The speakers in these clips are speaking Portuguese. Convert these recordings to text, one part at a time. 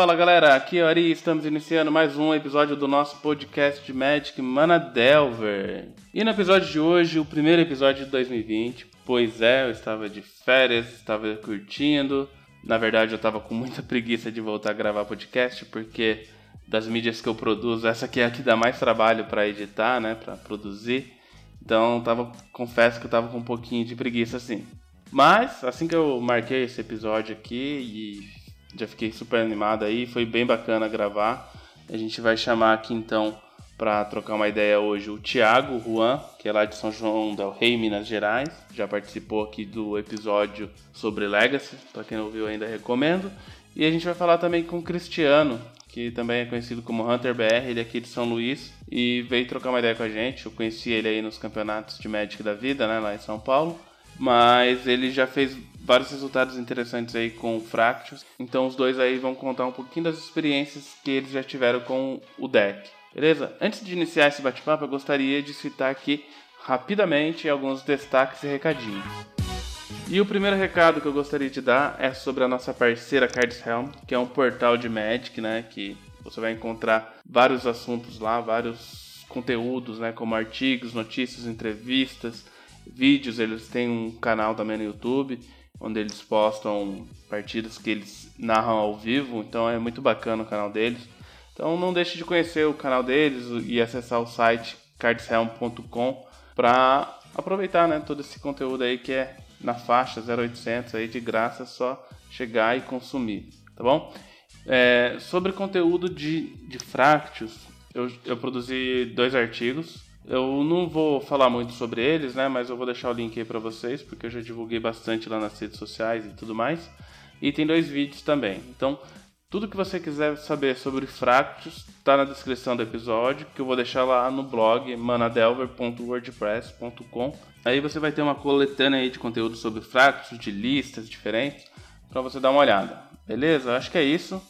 Fala galera, aqui é o Ari estamos iniciando mais um episódio do nosso podcast de Magic Mana Delver. E no episódio de hoje, o primeiro episódio de 2020, pois é, eu estava de férias, estava curtindo. Na verdade, eu estava com muita preguiça de voltar a gravar podcast, porque das mídias que eu produzo, essa aqui é a que dá mais trabalho para editar, né, para produzir. Então, tava, confesso que eu tava com um pouquinho de preguiça assim. Mas, assim que eu marquei esse episódio aqui e já fiquei super animado aí, foi bem bacana gravar. A gente vai chamar aqui então para trocar uma ideia hoje o Thiago Juan, que é lá de São João del Rei, Minas Gerais. Já participou aqui do episódio sobre Legacy, para quem não viu ainda recomendo. E a gente vai falar também com o Cristiano, que também é conhecido como Hunter BR, ele é aqui de São Luís e veio trocar uma ideia com a gente. Eu conheci ele aí nos campeonatos de Magic da vida, né, lá em São Paulo. Mas ele já fez vários resultados interessantes aí com o Fractus. Então os dois aí vão contar um pouquinho das experiências que eles já tiveram com o deck. Beleza? Antes de iniciar esse bate-papo, eu gostaria de citar aqui rapidamente alguns destaques e recadinhos. E o primeiro recado que eu gostaria de dar é sobre a nossa parceira Cards Helm, que é um portal de Magic, né, que você vai encontrar vários assuntos lá, vários conteúdos, né, como artigos, notícias, entrevistas, vídeos. Eles têm um canal também no YouTube onde eles postam partidas que eles narram ao vivo, então é muito bacana o canal deles. Então não deixe de conhecer o canal deles e acessar o site cardshelm.com para aproveitar né, todo esse conteúdo aí que é na faixa 0800 aí de graça, é só chegar e consumir, tá bom? É, sobre conteúdo de, de Fractus, eu, eu produzi dois artigos eu não vou falar muito sobre eles, né? Mas eu vou deixar o link aí para vocês, porque eu já divulguei bastante lá nas redes sociais e tudo mais. E tem dois vídeos também. Então, tudo que você quiser saber sobre Fractus está na descrição do episódio, que eu vou deixar lá no blog manadelver.wordpress.com. Aí você vai ter uma coletânea aí de conteúdo sobre Fractus, de listas diferentes, para você dar uma olhada. Beleza? Acho que é isso.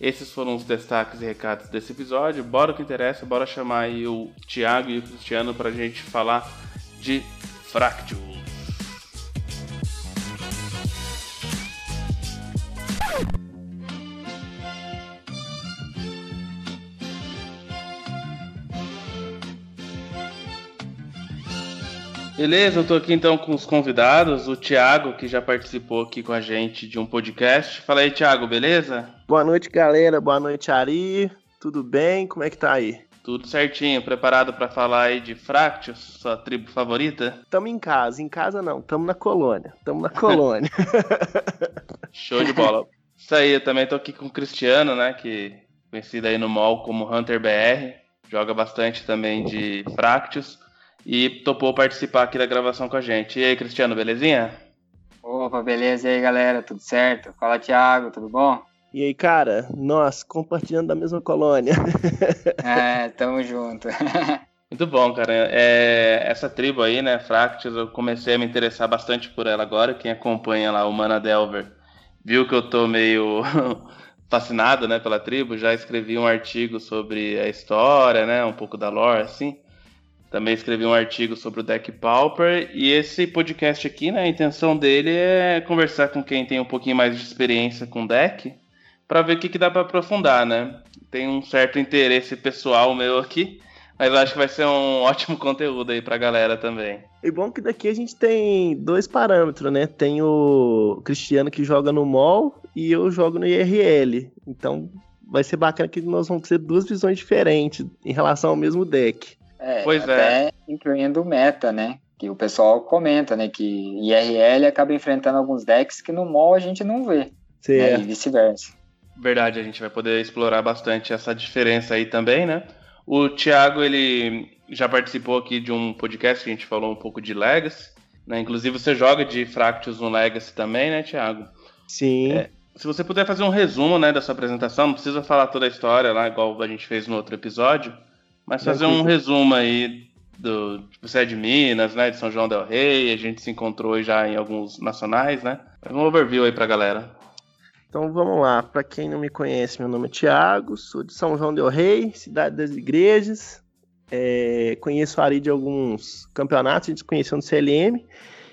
Esses foram os destaques e recados desse episódio. Bora o que interessa, bora chamar aí o Thiago e o Cristiano para a gente falar de Fractal. Beleza, eu tô aqui então com os convidados, o Thiago, que já participou aqui com a gente de um podcast. Fala aí, Thiago, beleza? Boa noite, galera. Boa noite, Ari. Tudo bem? Como é que tá aí? Tudo certinho. Preparado para falar aí de Fractus, sua tribo favorita? Tamo em casa. Em casa não, tamo na colônia. Tamo na colônia. Show de bola. Isso aí, eu também tô aqui com o Cristiano, né, que conhecido aí no mall como Hunter BR. Joga bastante também de Fractus e topou participar aqui da gravação com a gente. E aí, Cristiano, belezinha? Opa, beleza. E aí, galera, tudo certo? Fala, Thiago, tudo bom? E aí, cara, nós compartilhando da mesma colônia. é, tamo junto. Muito bom, cara. É, essa tribo aí, né, Fractus, eu comecei a me interessar bastante por ela agora. Quem acompanha lá o Mana Delver viu que eu tô meio fascinado, né, pela tribo. Já escrevi um artigo sobre a história, né, um pouco da lore, assim. Também escrevi um artigo sobre o deck Pauper e esse podcast aqui, né, a intenção dele é conversar com quem tem um pouquinho mais de experiência com deck para ver o que, que dá para aprofundar, né? Tem um certo interesse pessoal meu aqui, mas acho que vai ser um ótimo conteúdo aí pra galera também. E bom que daqui a gente tem dois parâmetros, né? Tem o Cristiano que joga no MOL e eu jogo no IRL. Então vai ser bacana que nós vamos ter duas visões diferentes em relação ao mesmo deck. É, pois até é. incluindo o meta, né? Que o pessoal comenta, né? Que IRL acaba enfrentando alguns decks que no mall a gente não vê. Né, e vice-versa. Verdade, a gente vai poder explorar bastante essa diferença aí também, né? O Thiago, ele já participou aqui de um podcast que a gente falou um pouco de Legacy, né? Inclusive você joga de Fractus no Legacy também, né, Thiago? Sim. É, se você puder fazer um resumo, né, da sua apresentação, não precisa falar toda a história lá, igual a gente fez no outro episódio, mas fazer um resumo aí do. Você é de Minas, né? De São João Del Rei, a gente se encontrou já em alguns nacionais, né? Faz um overview aí pra galera. Então vamos lá, para quem não me conhece, meu nome é Thiago, sou de São João del Rei, cidade das igrejas. É, conheço o Ari de alguns campeonatos, a gente se conheceu no CLM,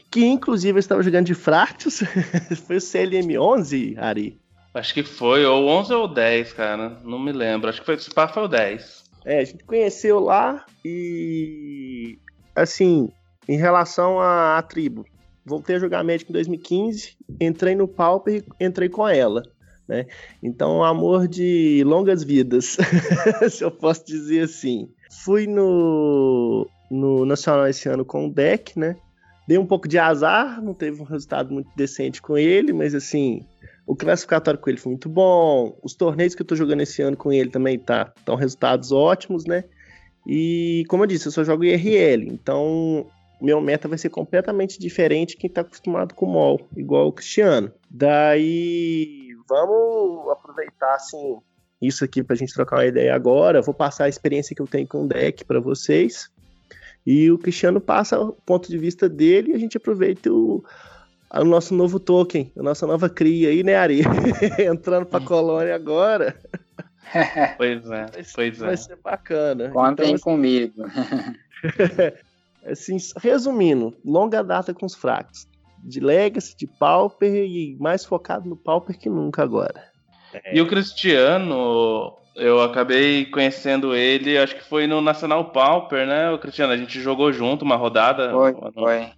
que inclusive eu estava jogando de Fractus, foi o CLM 11, Ari? Acho que foi, ou 11 ou 10, cara. Não me lembro. Acho que foi, foi o 10. É, a gente conheceu lá e. Assim, em relação à, à tribo, voltei a jogar Magic em 2015, entrei no Pauper e entrei com ela. Né? Então, amor de longas vidas, se eu posso dizer assim. Fui no, no Nacional esse ano com o deck, né? Dei um pouco de azar, não teve um resultado muito decente com ele, mas assim, o classificatório com ele foi muito bom. Os torneios que eu tô jogando esse ano com ele também tá, estão resultados ótimos, né? E como eu disse, eu só jogo IRL, então meu meta vai ser completamente diferente quem tá acostumado com o MOL, igual o Cristiano. Daí vamos aproveitar assim isso aqui pra gente trocar uma ideia agora. Vou passar a experiência que eu tenho com o deck para vocês. E o Cristiano passa o ponto de vista dele e a gente aproveita o, o nosso novo token, a nossa nova cria aí, né, Ari? Entrando pra colônia agora. Pois é, pois vai é. ser bacana. Contem então, comigo. assim, resumindo, longa data com os fracos. De Legacy, de Pauper e mais focado no Pauper que nunca agora. É. E o Cristiano, eu acabei conhecendo ele, acho que foi no Nacional Pauper, né, o Cristiano? A gente jogou junto uma rodada. Foi, foi.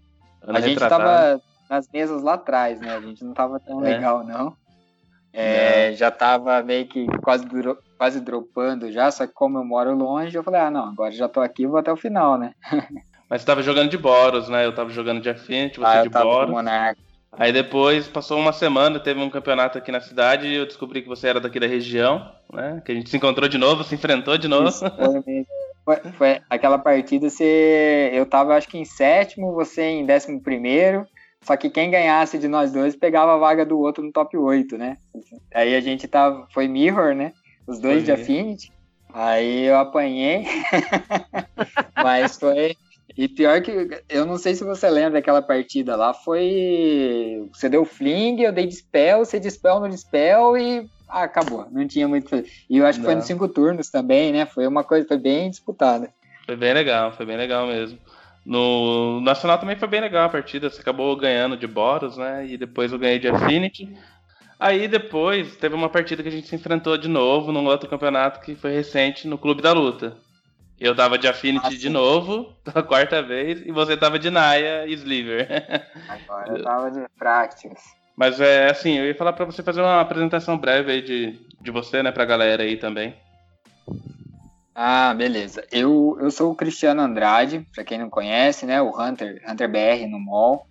a gente tava nas mesas lá atrás, né? A gente não tava tão é. legal, não. É, já tava meio que quase, quase dropando já, só que como eu moro longe, eu falei, ah, não, agora já tô aqui, vou até o final, né? Mas você tava jogando de Boros, né? Eu tava jogando de Affinity, você ah, de Boros. Aí depois passou uma semana, teve um campeonato aqui na cidade e eu descobri que você era daqui da região, né? Que a gente se encontrou de novo, se enfrentou de novo. Isso, foi, foi, aquela partida, você, eu tava acho que em sétimo, você em décimo primeiro. Só que quem ganhasse de nós dois pegava a vaga do outro no top 8, né? Aí a gente tava. Foi Mirror, né? Os dois foi. de Affinity. Aí eu apanhei. Mas foi. E pior que. Eu não sei se você lembra daquela partida lá. Foi. Você deu fling, eu dei dispel, você dispel no dispel e. Ah, acabou. Não tinha muito. E eu acho que não. foi nos cinco turnos também, né? Foi uma coisa. Foi bem disputada. Foi bem legal, foi bem legal mesmo. No Nacional também foi bem legal a partida. Você acabou ganhando de Boros, né? E depois eu ganhei de Affinity. Aí depois teve uma partida que a gente se enfrentou de novo num outro campeonato que foi recente no Clube da Luta. Eu tava de Affinity de novo, pela quarta vez, e você tava de Naya e Sliver. Agora eu tava de Practice. Mas é assim, eu ia falar para você fazer uma apresentação breve aí de, de você, né, pra galera aí também. Ah, beleza. Eu, eu sou o Cristiano Andrade, para quem não conhece, né? O Hunter, Hunter BR no mall.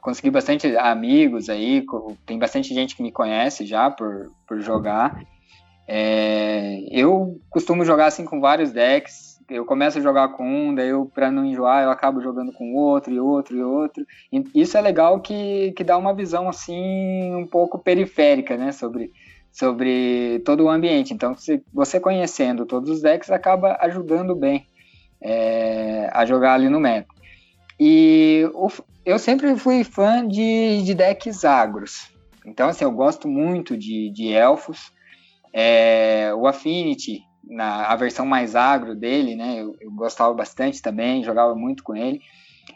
consegui bastante amigos aí, tem bastante gente que me conhece já por, por jogar. É, eu costumo jogar assim com vários decks. Eu começo a jogar com um, daí eu, pra não enjoar, eu acabo jogando com outro e outro e outro. E isso é legal que, que dá uma visão assim um pouco periférica, né? Sobre sobre todo o ambiente. Então, se você conhecendo todos os decks, acaba ajudando bem é, a jogar ali no meta. E o, eu sempre fui fã de, de decks agros. Então, assim, eu gosto muito de, de elfos. É, o Affinity, na a versão mais agro dele, né? Eu, eu, gostava bastante também, jogava muito com ele.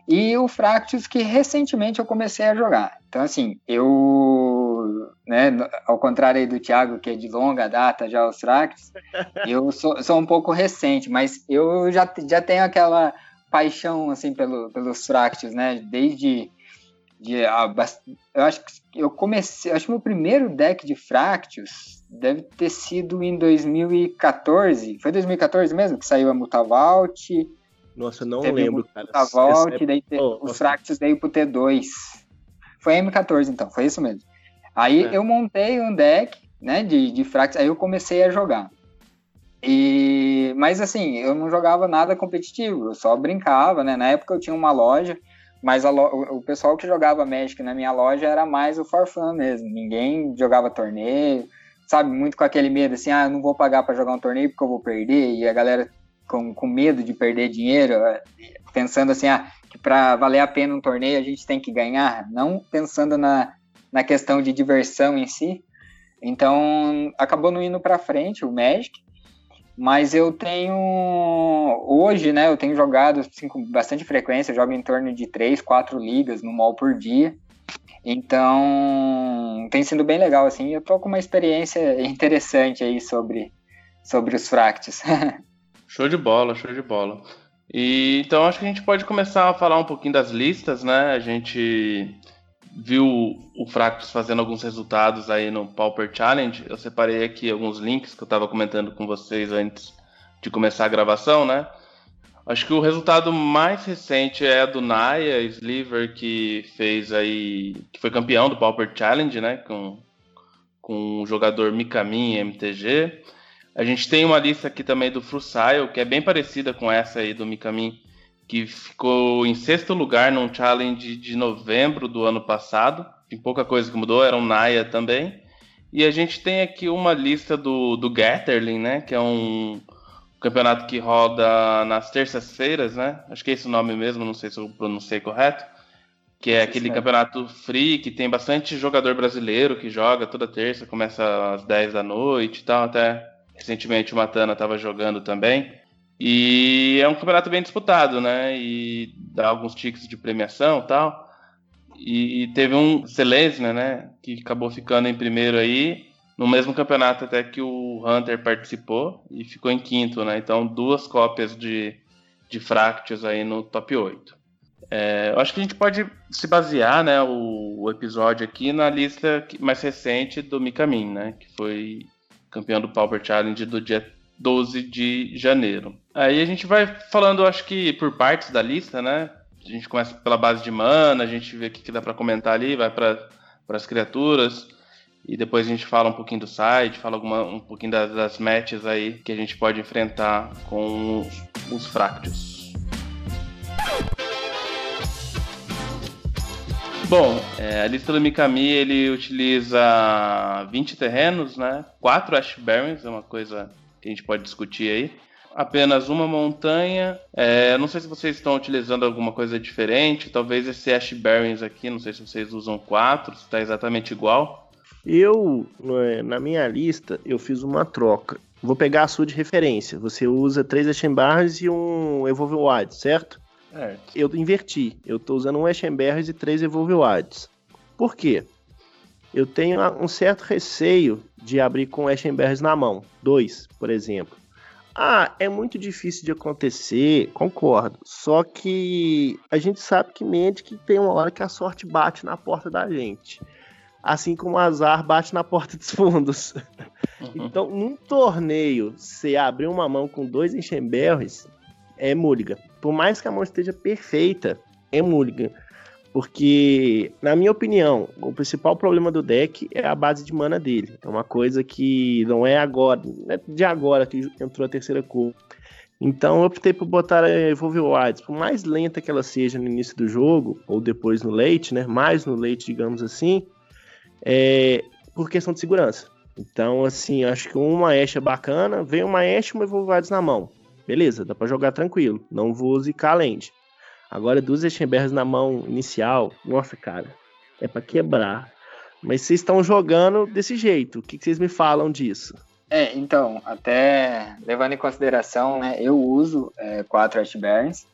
E o Fractus, que recentemente eu comecei a jogar. Então, assim, eu, né, ao contrário aí do Thiago, que é de longa data já os Fractus, eu sou, sou, um pouco recente, mas eu já, já tenho aquela paixão, assim, pelo, pelos Fractus, né? Desde. De, eu acho que eu comecei. Acho que meu primeiro deck de Fractus deve ter sido em 2014. Foi 2014 mesmo que saiu a Mutavault nossa, eu não lembro, cara. A Vault, é... daí oh, os Fractus veio pro T2. Foi M14, então, foi isso mesmo. Aí é. eu montei um deck, né, de, de Fractus, aí eu comecei a jogar. E, mas assim, eu não jogava nada competitivo, eu só brincava, né? Na época eu tinha uma loja, mas lo... o pessoal que jogava Magic na minha loja era mais o for fun mesmo. Ninguém jogava torneio, sabe? Muito com aquele medo assim, ah, eu não vou pagar para jogar um torneio porque eu vou perder. E a galera com, com medo de perder dinheiro, é, pensando assim, ah, que para valer a pena um torneio a gente tem que ganhar, não pensando na, na questão de diversão em si. Então, acabou não indo para frente o Magic, mas eu tenho hoje, né, eu tenho jogado assim, com bastante frequência, jogo em torno de 3, 4 ligas no mall por dia. Então, Então tem sido bem legal, assim. Eu tô com uma experiência interessante aí sobre, sobre os Fracts. show de bola, show de bola. E então acho que a gente pode começar a falar um pouquinho das listas, né? A gente viu o Fractus fazendo alguns resultados aí no Pauper Challenge. Eu separei aqui alguns links que eu estava comentando com vocês antes de começar a gravação, né? Acho que o resultado mais recente é do Naya Sliver, que fez aí. que foi campeão do Pauper Challenge, né? Com, com o jogador Mikamin MTG. A gente tem uma lista aqui também do Frusail, que é bem parecida com essa aí do Mikamin, que ficou em sexto lugar num challenge de novembro do ano passado. Tem pouca coisa que mudou, era um Naya também. E a gente tem aqui uma lista do, do né? Que é um campeonato que roda nas terças-feiras, né? Acho que é esse o nome mesmo, não sei se eu pronunciei correto. Que é aquele campeonato free que tem bastante jogador brasileiro que joga toda terça, começa às 10 da noite e tal. Até recentemente o Matana estava jogando também. E é um campeonato bem disputado, né? E dá alguns tickets de premiação tal. E teve um Selesnya, né? Que acabou ficando em primeiro aí no mesmo campeonato até que o Hunter participou e ficou em quinto, né? Então, duas cópias de, de Fractus aí no top 8. É, eu acho que a gente pode se basear, né, o, o, episódio aqui na lista mais recente do Mikamin, né, que foi campeão do Pauper Challenge do dia 12 de janeiro. Aí a gente vai falando, acho que por partes da lista, né? A gente começa pela base de mana, a gente vê o que, dá para comentar ali, vai para as criaturas, e depois a gente fala um pouquinho do site, fala alguma, um pouquinho das, das matches aí que a gente pode enfrentar com os, os. Bom, é, a lista do Mikami ele utiliza 20 terrenos, né? 4 Ash Barrens, é uma coisa que a gente pode discutir aí. Apenas uma montanha. É, não sei se vocês estão utilizando alguma coisa diferente. Talvez esse Ash Barrens aqui, não sei se vocês usam 4, se está exatamente igual. Eu, na minha lista, eu fiz uma troca. Vou pegar a sua de referência. Você usa três Eschenbarres e um Evolve Wide, certo? É. Eu inverti. Eu estou usando um Eschenbarres e três Evolve Wides. Por quê? Eu tenho um certo receio de abrir com Eschenbarres na mão. Dois, por exemplo. Ah, é muito difícil de acontecer, concordo. Só que a gente sabe que mente que tem uma hora que a sorte bate na porta da gente assim como o azar bate na porta dos fundos. Uhum. Então, num torneio, você abrir uma mão com dois enxemberres é múliga. Por mais que a mão esteja perfeita, é múliga. Porque, na minha opinião, o principal problema do deck é a base de mana dele. É uma coisa que não é agora, não é de agora que entrou a terceira cor. Então eu optei por botar a Evolve Wilds. Por mais lenta que ela seja no início do jogo, ou depois no late, né? Mais no late, digamos assim, é, por questão de segurança. Então, assim, acho que uma Ashe é bacana, vem uma Ashe e uma Evolvades na mão. Beleza, dá pra jogar tranquilo. Não vou zicar a land. Agora, duas Eschenbergs na mão inicial, nossa, cara, é para quebrar. Mas vocês estão jogando desse jeito. O que, vocês me falam disso? É, então, até levando em consideração, né, eu uso é, quatro Ashburns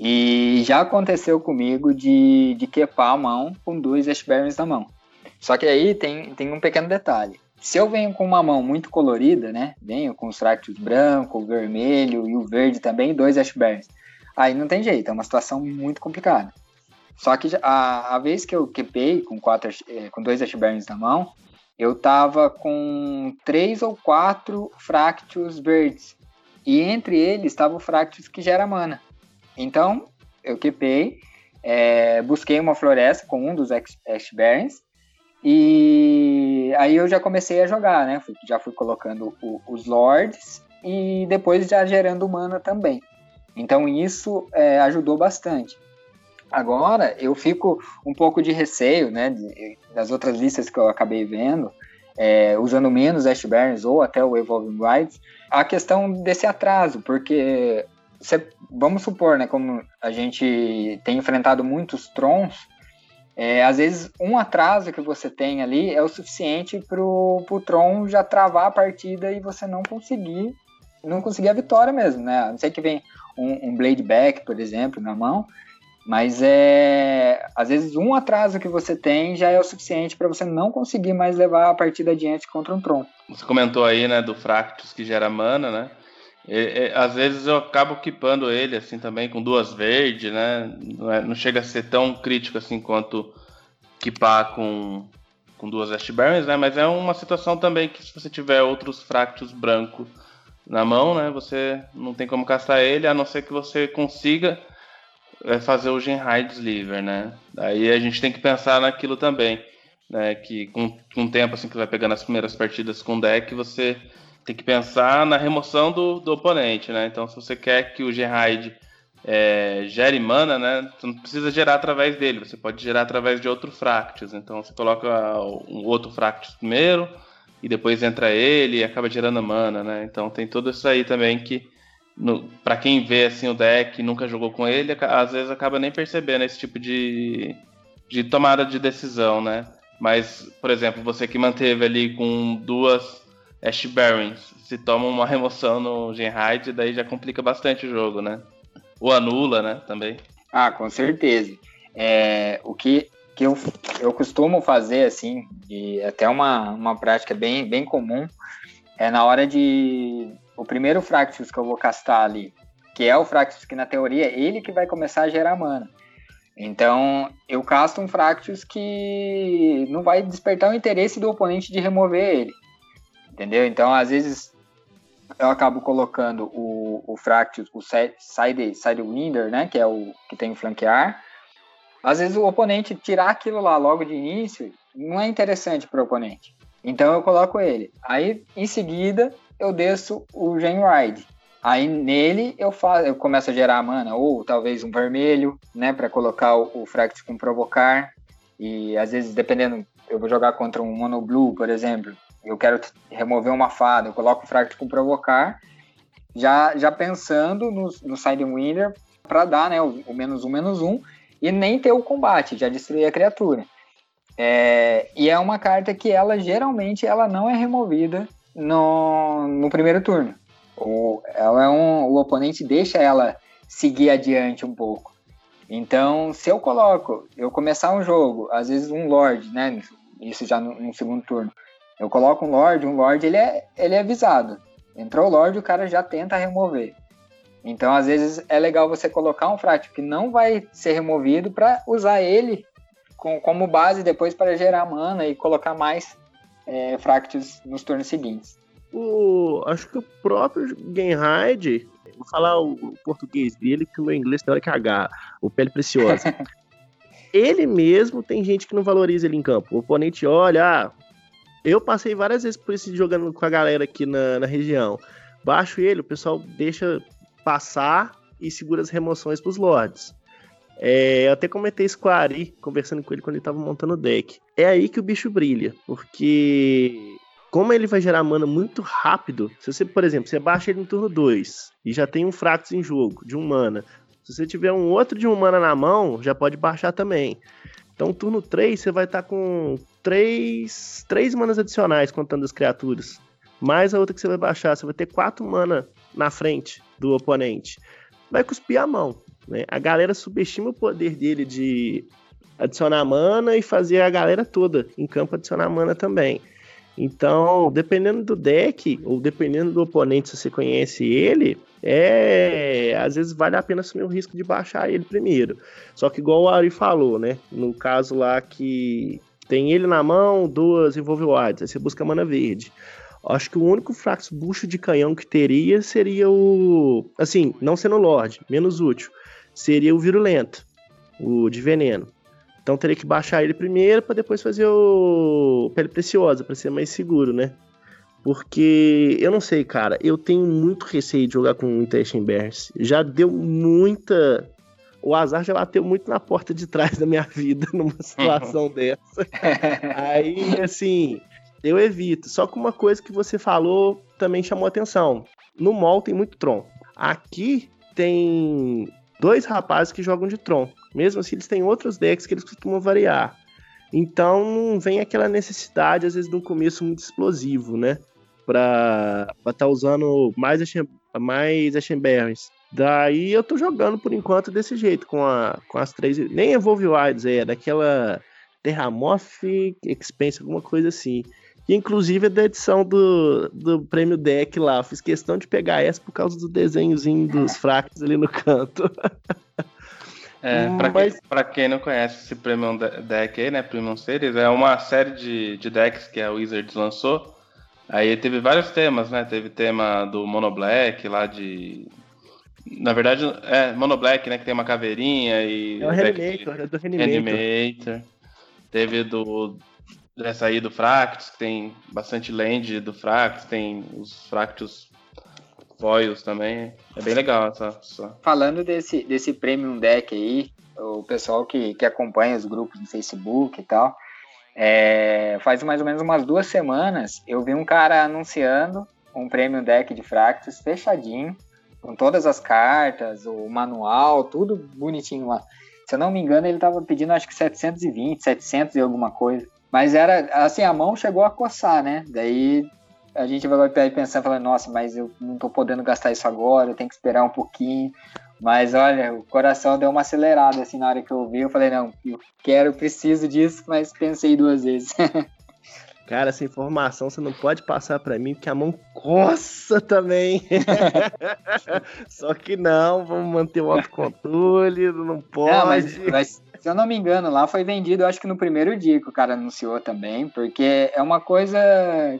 e já aconteceu comigo de, de quepar a mão com dois Ashburns na mão. Só que aí tem, tem um pequeno detalhe. Se eu venho com uma mão muito colorida, né? Venho com os tractos branco, vermelho e o verde também, dois Ashburns. Aí não tem jeito, é uma situação muito complicada. Só que a, a vez que eu quepei com, quatro, eh, com dois Ashburns na mão, eu tava com três ou quatro Fractus verdes. E entre eles estava o Fractus que gera mana. Então, eu quepei, é, busquei uma floresta com um dos Ashburns e aí eu já comecei a jogar, né? Já fui colocando o, os lords e depois já gerando mana também. Então isso é, ajudou bastante. Agora eu fico um pouco de receio, né? De, das outras listas que eu acabei vendo, é, usando menos Ashburns ou até o Evolving Wilds, a questão desse atraso, porque cê, vamos supor, né? Como a gente tem enfrentado muitos Trons, é, às vezes, um atraso que você tem ali é o suficiente para o Tron já travar a partida e você não conseguir não conseguir a vitória mesmo, né? A não sei que vem um, um Blade Back, por exemplo, na mão, Mas é. Às vezes um atraso que você tem já é o suficiente para você não conseguir mais levar a partida adiante contra um Tron. Você comentou aí, né, do Fractus que gera mana, né? E, e, às vezes eu acabo equipando ele assim também com duas verdes, né? Não, é, não, chega a ser tão crítico assim quanto equipar com, com duas Ashburns, né? Mas é uma situação também que se você tiver outros Fractus brancos na mão, né? Você não tem como castar ele, a não ser que você consiga é, fazer o Genhide Sliver, né? Aí a gente tem que pensar naquilo também, né? Que com, com o tempo assim que vai pegando as primeiras partidas com deck, você tem que pensar na remoção do, do oponente, né? Então se você quer que o Genhide é, gere mana, né? Você não precisa gerar através dele, você pode gerar através de outro Fractus. Então você coloca um outro Fractus primeiro, e depois entra ele e acaba gerando mana, né? Então tem tudo isso aí também que para quem vê assim o deck nunca jogou com ele, às vezes acaba nem percebendo esse tipo de, de tomada de decisão, né? Mas, por exemplo, você que manteve ali com duas Ash Barons, se toma uma remoção no Genhide, daí já complica bastante o jogo, né? Ou anula, né? Também. Ah, com certeza. É, o que que eu, eu costumo fazer, assim, e até uma, uma prática bem, bem comum, é na hora de. O primeiro Fractus que eu vou castar ali, que é o Fractus que na teoria é ele que vai começar a gerar mana. Então, eu casto um Fractus que não vai despertar o interesse do oponente de remover ele. Entendeu? Então, às vezes, eu acabo colocando o, o Fractus, o Side, Sidewinder, né? Que é o que tem o flanquear às vezes o oponente tirar aquilo lá logo de início não é interessante para o oponente. Então eu coloco ele. Aí em seguida eu desço o Gen Ride. Aí nele eu faço, eu começo a gerar mana ou talvez um vermelho, né, para colocar o, o Fract com provocar. E às vezes dependendo, eu vou jogar contra um Mono Blue, por exemplo. Eu quero remover uma fada, eu coloco o Fract com provocar, já já pensando no, no Sidewinder para dar, né, o, o menos um menos um e nem ter o combate, já destruir a criatura. É, e é uma carta que ela geralmente ela não é removida no, no primeiro turno. O, ela é um, o oponente deixa ela seguir adiante um pouco. Então, se eu coloco, eu começar um jogo, às vezes um Lord, né? Isso já no, no segundo turno. Eu coloco um Lord, um Lord ele é, ele é avisado. Entrou o Lord, o cara já tenta remover. Então, às vezes, é legal você colocar um fracto que não vai ser removido para usar ele com, como base depois para gerar mana e colocar mais é, fractos nos turnos seguintes. O, acho que o próprio Genhide, vou falar o, o, português dele, que o meu inglês tem hora que agarra, o pele preciosa. ele mesmo tem gente que não valoriza ele em campo. O oponente olha, ah, eu passei várias vezes por esse jogando com a galera aqui na, na região. Baixo ele, o pessoal deixa passar e segura as remoções pros lords. É, eu até comentei isso com a Ari, conversando com ele quando ele tava montando o deck. É aí que o bicho brilha, porque como ele vai gerar mana muito rápido, se você, por exemplo, você baixa ele no turno 2 e já tem um Fractus em jogo, de um mana. Se você tiver um outro de um mana na mão, já pode baixar também. Então, turno 3, você vai estar tá com 3, 3 manas adicionais contando as criaturas. Mais a outra que você vai baixar, você vai ter 4 mana na frente do oponente, vai cuspir a mão. Né? A galera subestima o poder dele de adicionar mana e fazer a galera toda em campo adicionar mana também. Então, dependendo do deck, ou dependendo do oponente, se você conhece ele, é. Às vezes vale a pena assumir o risco de baixar ele primeiro. Só que, igual o Ari falou, né? No caso lá que tem ele na mão, duas envolve Wilds, aí você busca mana verde. Acho que o único Frax bucho de canhão que teria seria o. Assim, não sendo Lorde, menos útil. Seria o Virulento, o de veneno. Então teria que baixar ele primeiro para depois fazer o Pele Preciosa, para ser mais seguro, né? Porque eu não sei, cara, eu tenho muito receio de jogar com o Bears. Já deu muita. O azar já bateu muito na porta de trás da minha vida numa situação dessa. Aí, assim, eu evito. Só que uma coisa que você falou também chamou atenção. No mall tem muito Tron. Aqui tem dois rapazes que jogam de Tron. Mesmo assim, eles têm outros decks que eles costumam variar. Então não vem aquela necessidade, às vezes, de um começo muito explosivo, né? Pra estar tá usando mais, mais Ashenberries. Daí eu tô jogando por enquanto desse jeito, com, a, com as três. Nem Evolve Wilds, é daquela Terramorph Expense, alguma coisa assim. Que inclusive é da edição do, do prêmio deck lá. Fiz questão de pegar essa por causa do desenhozinho dos fracos ali no canto. É, pra, Mas... quem, pra quem não conhece esse Premium Deck aí, né? Premium Series, é uma série de, de decks que a Wizards lançou. Aí teve vários temas, né? Teve tema do Mono Black lá de. Na verdade, é Mono Black, né? Que tem uma caveirinha e. É o Reanimator, é do Reanimator. Reanimator. Teve do. Dessa aí do Fractus, que tem bastante land do Fractus, tem os Fractus foils também. É bem legal essa, essa. Falando desse, desse Premium Deck aí, o pessoal que, que acompanha os grupos no Facebook e tal, é, faz mais ou menos umas duas semanas eu vi um cara anunciando um Premium Deck de Fractus fechadinho, com todas as cartas, o manual, tudo bonitinho lá. Se eu não me engano, ele tava pedindo acho que 720, 700 e alguma coisa. Mas era, assim, a mão chegou a coçar, né? Daí a gente vai pensando, falando, nossa, mas eu não tô podendo gastar isso agora, eu tenho que esperar um pouquinho. Mas olha, o coração deu uma acelerada assim na hora que eu vi. Eu falei, não, eu quero, preciso disso, mas pensei duas vezes. Cara, essa informação você não pode passar para mim, porque a mão coça também. Só que não, vamos manter o autocontrole, não pode. Não, mas, mas, se eu não me engano, lá foi vendido, acho que no primeiro dia que o cara anunciou também, porque é uma coisa,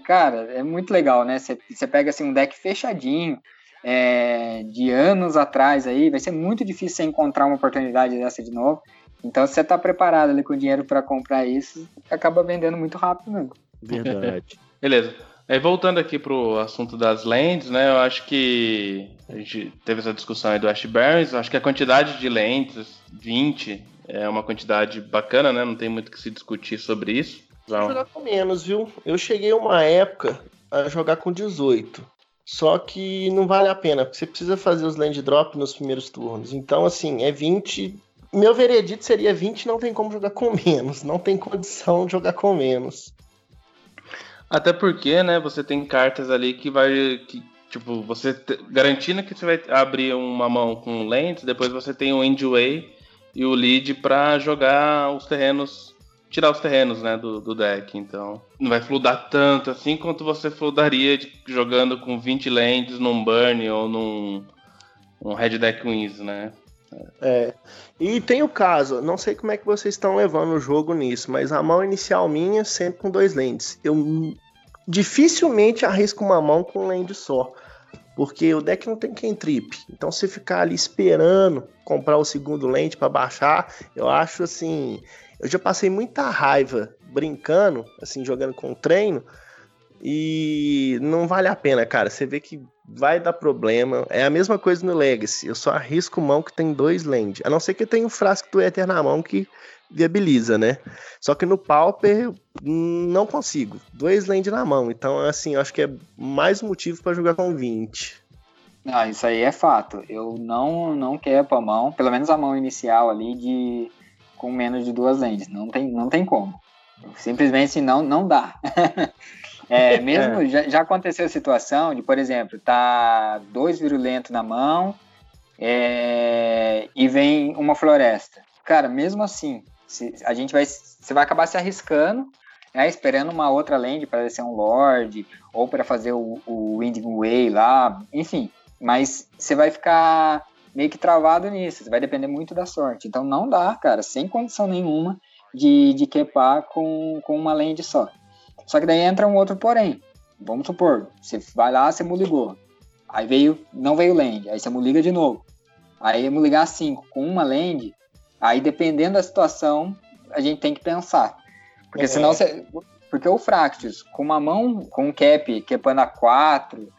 cara, é muito legal, né? Você, você pega assim um deck fechadinho, é, de anos atrás aí, vai ser muito difícil você encontrar uma oportunidade dessa de novo. Então, se você está preparado ali com dinheiro para comprar isso, acaba vendendo muito rápido mesmo. Verdade. Beleza. Aí voltando aqui pro assunto das lentes, né? Eu acho que a gente teve essa discussão aí do Ash Barons. Acho que a quantidade de lentes, 20, é uma quantidade bacana, né? Não tem muito que se discutir sobre isso. Vou jogar com menos, viu? Eu cheguei uma época a jogar com 18. Só que não vale a pena, porque você precisa fazer os land drop nos primeiros turnos. Então, assim, é 20. Meu veredito seria 20, não tem como jogar com menos. Não tem condição de jogar com menos. Até porque, né, você tem cartas ali que vai. Que, tipo, você te, garantindo que você vai abrir uma mão com lentes, depois você tem o Endway e o lead para jogar os terrenos. Tirar os terrenos, né, do, do, deck. Então, não vai fludar tanto assim quanto você fludaria de, jogando com 20 lands num burn ou num um red deck wins, né? É. E tem o caso, não sei como é que vocês estão levando o jogo nisso, mas a mão inicial minha sempre com dois lentes. Eu dificilmente arrisco uma mão com um lente só. Porque o deck não tem quem trip. Então, se ficar ali esperando comprar o segundo lente para baixar, eu acho assim. Eu já passei muita raiva brincando, assim, jogando com treino. E não vale a pena, cara. Você vê que vai dar problema. É a mesma coisa no Legacy. Eu só arrisco mão que tem dois land. A não ser que tenha o frasco do Ether na mão que viabiliza, né? Só que no Pauper não consigo. Dois land na mão. Então, assim, acho que é mais motivo para jogar com 20. Ah, isso aí é fato. Eu não não quero a mão, pelo menos a mão inicial ali de com menos de duas lentes. Não tem, não tem como. Simplesmente não, não dá. É, mesmo é. Já, já, aconteceu a situação de, por exemplo, tá dois virulentos na mão é, e vem uma floresta. Cara, mesmo assim, se, a gente vai, você vai acabar se arriscando, né, esperando uma outra land para ser um Lord ou para fazer o, o Winding Way lá, enfim. Mas você vai ficar meio que travado nisso, você vai depender muito da sorte. Então não dá, cara, sem condição nenhuma de, de quepar com, com uma land só. Só que daí entra um outro porém. Vamos supor, você vai lá, você muligou. Aí veio, não veio land, aí você muliga de novo. Aí muligar 5 com uma land, aí dependendo da situação, a gente tem que pensar. Porque é. senão você. Porque o Fractus, com uma mão, com um cap, capando a 4,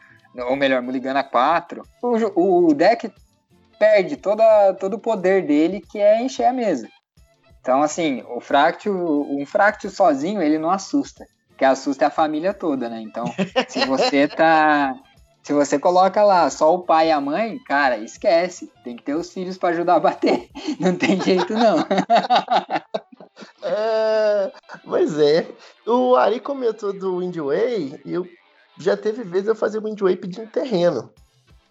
ou melhor, muligando a 4, o, o deck perde toda, todo o poder dele, que é encher a mesa. Então, assim, o Fractus, um Fractus sozinho, ele não assusta que assusta a família toda, né? Então, se você tá. Se você coloca lá só o pai e a mãe, cara, esquece. Tem que ter os filhos para ajudar a bater. Não tem jeito, não. é, mas é. O Ari comentou do Windway e eu já teve vezes eu fazer o Windway pedindo terreno.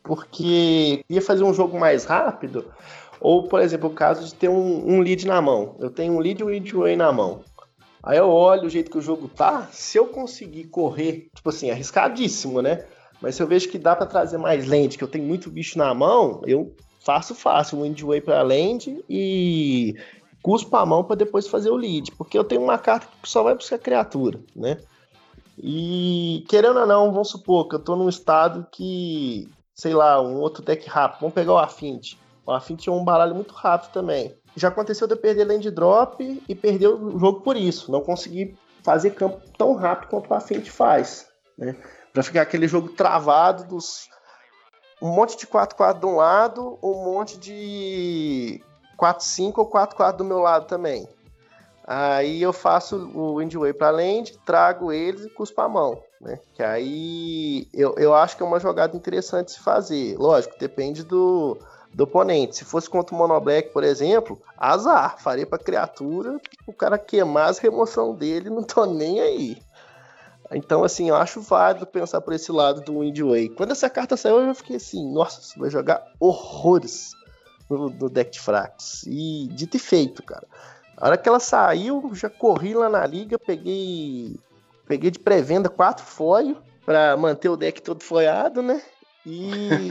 porque ia fazer um jogo mais rápido, ou, por exemplo, o caso de ter um, um lead na mão. Eu tenho um lead e um lead na mão. Aí eu olho o jeito que o jogo tá, se eu conseguir correr, tipo assim, arriscadíssimo, né? Mas se eu vejo que dá para trazer mais land, que eu tenho muito bicho na mão, eu faço fácil o Windway para land e cuspo a mão para depois fazer o lead, porque eu tenho uma carta que só vai buscar criatura, né? E querendo ou não, vamos supor que eu tô num estado que, sei lá, um outro deck rápido, vamos pegar o Affinity. O Affinity é um baralho muito rápido também. Já aconteceu de eu perder land drop e perder o jogo por isso, não consegui fazer campo tão rápido quanto o Affinity faz, né? Pra ficar aquele jogo travado dos um monte de 4-4 de um lado, um monte de 4-5 ou 4-4 do meu lado também. Aí eu faço o Windway para land, trago eles e cuspo a mão. Né? Que aí eu, eu acho que é uma jogada interessante se fazer. Lógico, depende do, do oponente. Se fosse contra o Monoblack, por exemplo, azar. Faria para criatura, o cara queimar as remoção dele, não tô nem aí. Então, assim, eu acho válido pensar por esse lado do Windway. Quando essa carta saiu, eu fiquei assim, nossa, você vai jogar horrores no, no deck de Frax. E dito e feito, cara. A hora que ela saiu, já corri lá na liga, peguei peguei de pré-venda quatro foios para manter o deck todo foiado, né? E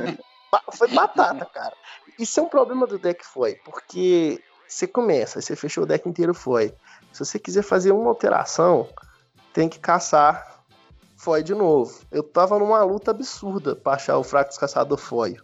foi batata, cara. Isso é um problema do deck foi, porque você começa, você fechou o deck inteiro foi. Se você quiser fazer uma alteração, tem que caçar foi de novo. Eu tava numa luta absurda pra achar o Fracos Caçador Foio.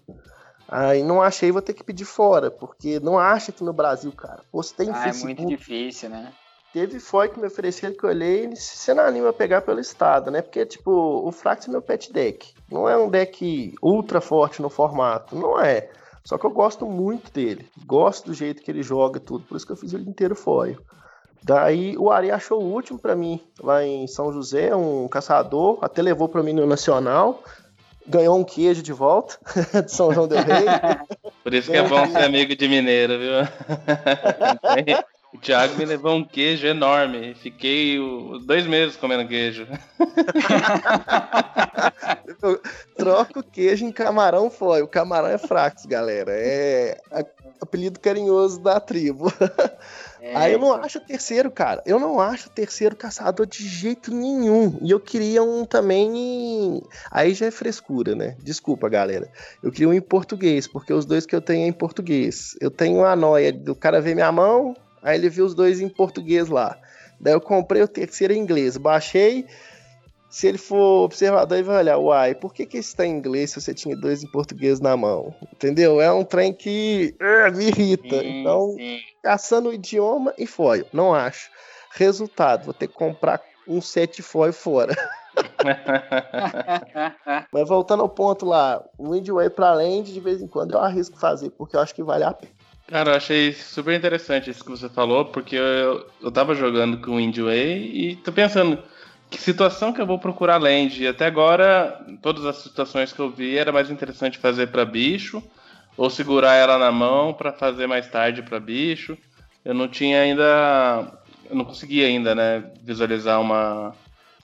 Aí não achei, vou ter que pedir fora, porque não acha aqui no Brasil, cara. Você tem ah, Facebook, é muito difícil, né? Teve foi que me ofereceram que eu olhei e você não anima a pegar pelo estado, né? Porque, tipo, o Frax é meu pet deck. Não é um deck ultra forte no formato. Não é. Só que eu gosto muito dele. Gosto do jeito que ele joga tudo. Por isso que eu fiz ele inteiro foil. Daí o Ari achou o último para mim lá em São José, um caçador, até levou para mim no Nacional ganhou um queijo de volta de São João del Rei. Por isso que é bom ser amigo de mineiro, viu? O Thiago me levou um queijo enorme. Fiquei dois meses comendo queijo. Troca o queijo em camarão foi. O camarão é fraco, galera. É apelido carinhoso da tribo. É. Aí eu não acho o terceiro, cara. Eu não acho o terceiro caçador de jeito nenhum. E eu queria um também. Aí já é frescura, né? Desculpa, galera. Eu queria um em português, porque os dois que eu tenho é em português. Eu tenho a noia do cara ver minha mão, aí ele viu os dois em português lá. Daí eu comprei o terceiro em inglês. Baixei se ele for observador, ele vai olhar, uai, por que, que esse está em inglês se você tinha dois em português na mão? Entendeu? É um trem que uh, me irrita. Sim, então, sim. caçando o idioma e foil. Não acho. Resultado, vou ter que comprar um set foil fora. Mas voltando ao ponto lá, o Windway para Land, de vez em quando eu arrisco fazer, porque eu acho que vale a pena. Cara, eu achei super interessante isso que você falou, porque eu, eu tava jogando com o Windway e tô pensando que situação que eu vou procurar land? E até agora, todas as situações que eu vi, era mais interessante fazer para bicho ou segurar ela na mão para fazer mais tarde para bicho. Eu não tinha ainda, eu não conseguia ainda, né, visualizar uma,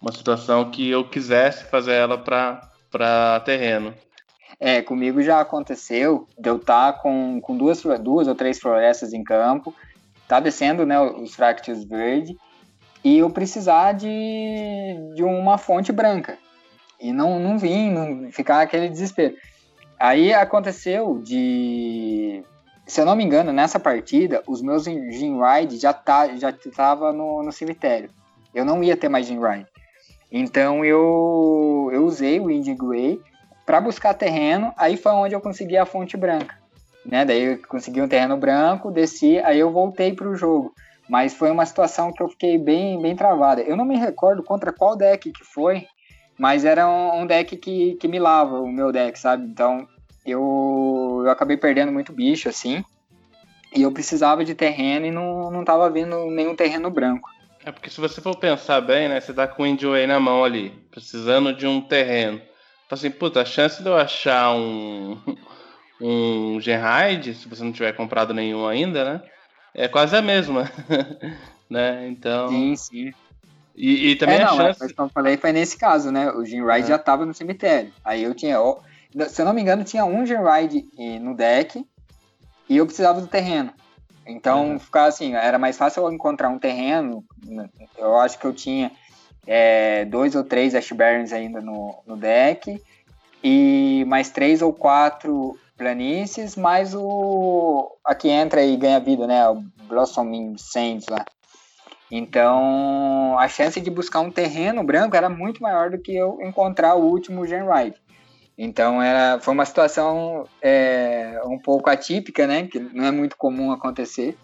uma situação que eu quisesse fazer ela para terreno. É, comigo já aconteceu de eu estar tá com, com duas, duas ou três florestas em campo, tá descendo né, os fractos verdes, e eu precisar de, de uma fonte branca. E não, não vim, não, ficar aquele desespero. Aí aconteceu de. Se eu não me engano, nessa partida, os meus Gin Ride já, tá, já tava no, no cemitério. Eu não ia ter mais Gin Ride. Então eu, eu usei o Indigo para buscar terreno, aí foi onde eu consegui a fonte branca. Né? Daí eu consegui um terreno branco, desci, aí eu voltei para o jogo. Mas foi uma situação que eu fiquei bem, bem travada. Eu não me recordo contra qual deck que foi, mas era um, um deck que, que me lava o meu deck, sabe? Então eu, eu acabei perdendo muito bicho, assim. E eu precisava de terreno e não, não tava vendo nenhum terreno branco. É porque se você for pensar bem, né? Você tá com o Indway na mão ali, precisando de um terreno. Então assim, puta, a chance de eu achar um, um Genhide, se você não tiver comprado nenhum ainda, né? é quase a mesma, né? Então. Sim, sim. E, e também é, a não, chance. Mas como eu falei, foi nesse caso, né? O Wright é. já estava no cemitério. Aí eu tinha. Se eu não me engano, tinha um Genride no deck e eu precisava do terreno. Então, uhum. ficava assim, era mais fácil eu encontrar um terreno. Né, eu acho que eu tinha é, dois ou três Ash Barons ainda no, no deck e mais três ou quatro planícies, mais o a que entra e ganha vida, né? O Blossoming Sands lá. Então, a chance de buscar um terreno branco era muito maior do que eu encontrar o último Genride. Então, era, foi uma situação é, um pouco atípica, né? Que não é muito comum acontecer.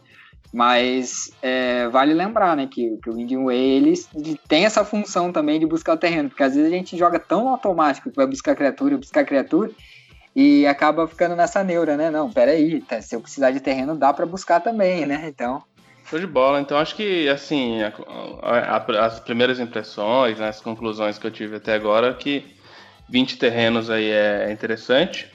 Mas é, vale lembrar, né, que, que o Indian Way ele, ele, tem essa função também de buscar o terreno, porque às vezes a gente joga tão automático que vai buscar criatura, buscar criatura, e acaba ficando nessa neura, né? Não, peraí, tá, se eu precisar de terreno dá para buscar também, né? Então. Show de bola. Então acho que assim a, a, a, as primeiras impressões, né, as conclusões que eu tive até agora que 20 terrenos aí é interessante.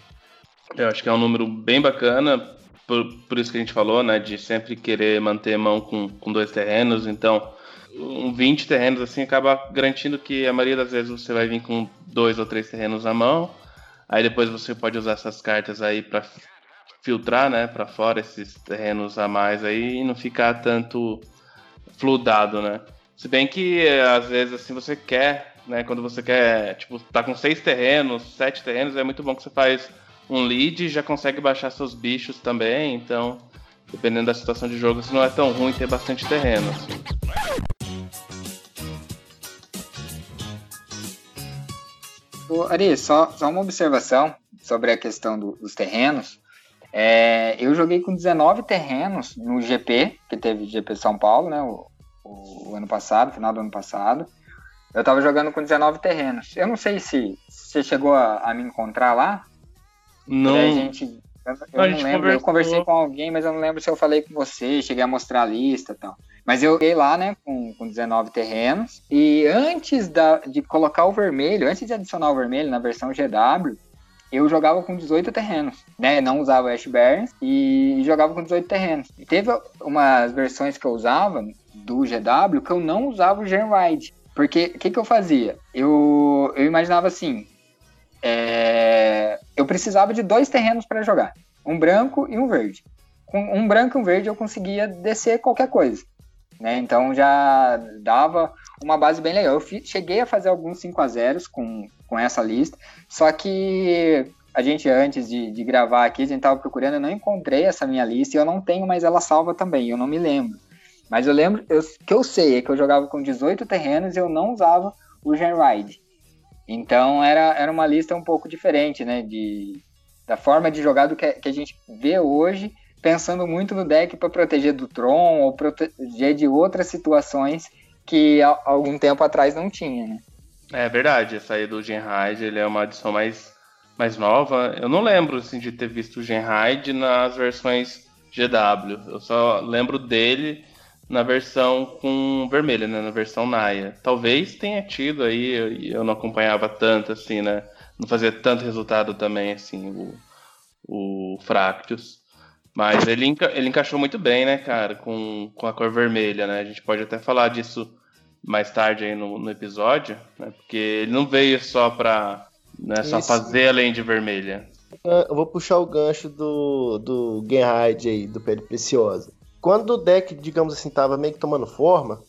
Eu acho que é um número bem bacana por, por isso que a gente falou, né, de sempre querer manter mão com, com dois terrenos, então um 20 terrenos assim acaba garantindo que a maioria das vezes você vai vir com dois ou três terrenos na mão, aí depois você pode usar essas cartas aí para filtrar, né, para fora esses terrenos a mais aí e não ficar tanto fludado, né? Se bem que às vezes assim você quer, né, quando você quer, tipo, tá com seis terrenos, sete terrenos, é muito bom que você faz um lead já consegue baixar seus bichos também, então dependendo da situação de jogo, se não é tão ruim ter bastante terreno. Assim. Ari, só, só uma observação sobre a questão do, dos terrenos. É, eu joguei com 19 terrenos no GP, que teve GP São Paulo, né, o, o, o ano passado, final do ano passado. Eu tava jogando com 19 terrenos. Eu não sei se você chegou a, a me encontrar lá, não. a gente. Eu, não lembro, conversou. eu conversei com alguém, mas eu não lembro se eu falei com você, cheguei a mostrar a lista e tal. Mas eu cheguei lá, né, com, com 19 terrenos. E antes da, de colocar o vermelho, antes de adicionar o vermelho na versão GW, eu jogava com 18 terrenos, né? Não usava Ash Barons e jogava com 18 terrenos. E teve umas versões que eu usava do GW que eu não usava o Gen Ride. Porque o que, que eu fazia? Eu, eu imaginava assim: é, eu precisava de dois terrenos para jogar, um branco e um verde. Com um branco e um verde eu conseguia descer qualquer coisa, né? Então já dava uma base bem legal. Eu cheguei a fazer alguns 5 a 0 com, com essa lista, só que a gente antes de, de gravar aqui, a gente estava procurando, eu não encontrei essa minha lista e eu não tenho mais ela salva também, eu não me lembro. Mas eu lembro, que eu sei é que eu jogava com 18 terrenos e eu não usava o Gen Ride. Então era, era uma lista um pouco diferente, né? De, da forma de jogar do que, que a gente vê hoje, pensando muito no deck para proteger do Tron ou proteger de outras situações que algum tempo atrás não tinha, né? É verdade, essa aí do Genhide, ele é uma adição mais, mais nova. Eu não lembro assim, de ter visto o Genhide nas versões GW. Eu só lembro dele na versão com vermelha, né? Na versão Naya. Talvez tenha tido aí, eu não acompanhava tanto, assim, né? Não fazia tanto resultado também, assim, o, o Fractus. Mas ele, enca ele encaixou muito bem, né, cara, com, com a cor vermelha, né? A gente pode até falar disso mais tarde aí no, no episódio, né? Porque ele não veio só pra né, só fazer além de vermelha. Eu vou puxar o gancho do, do Genhide aí, do Pele Preciosa. Quando o deck, digamos assim, tava meio que tomando forma,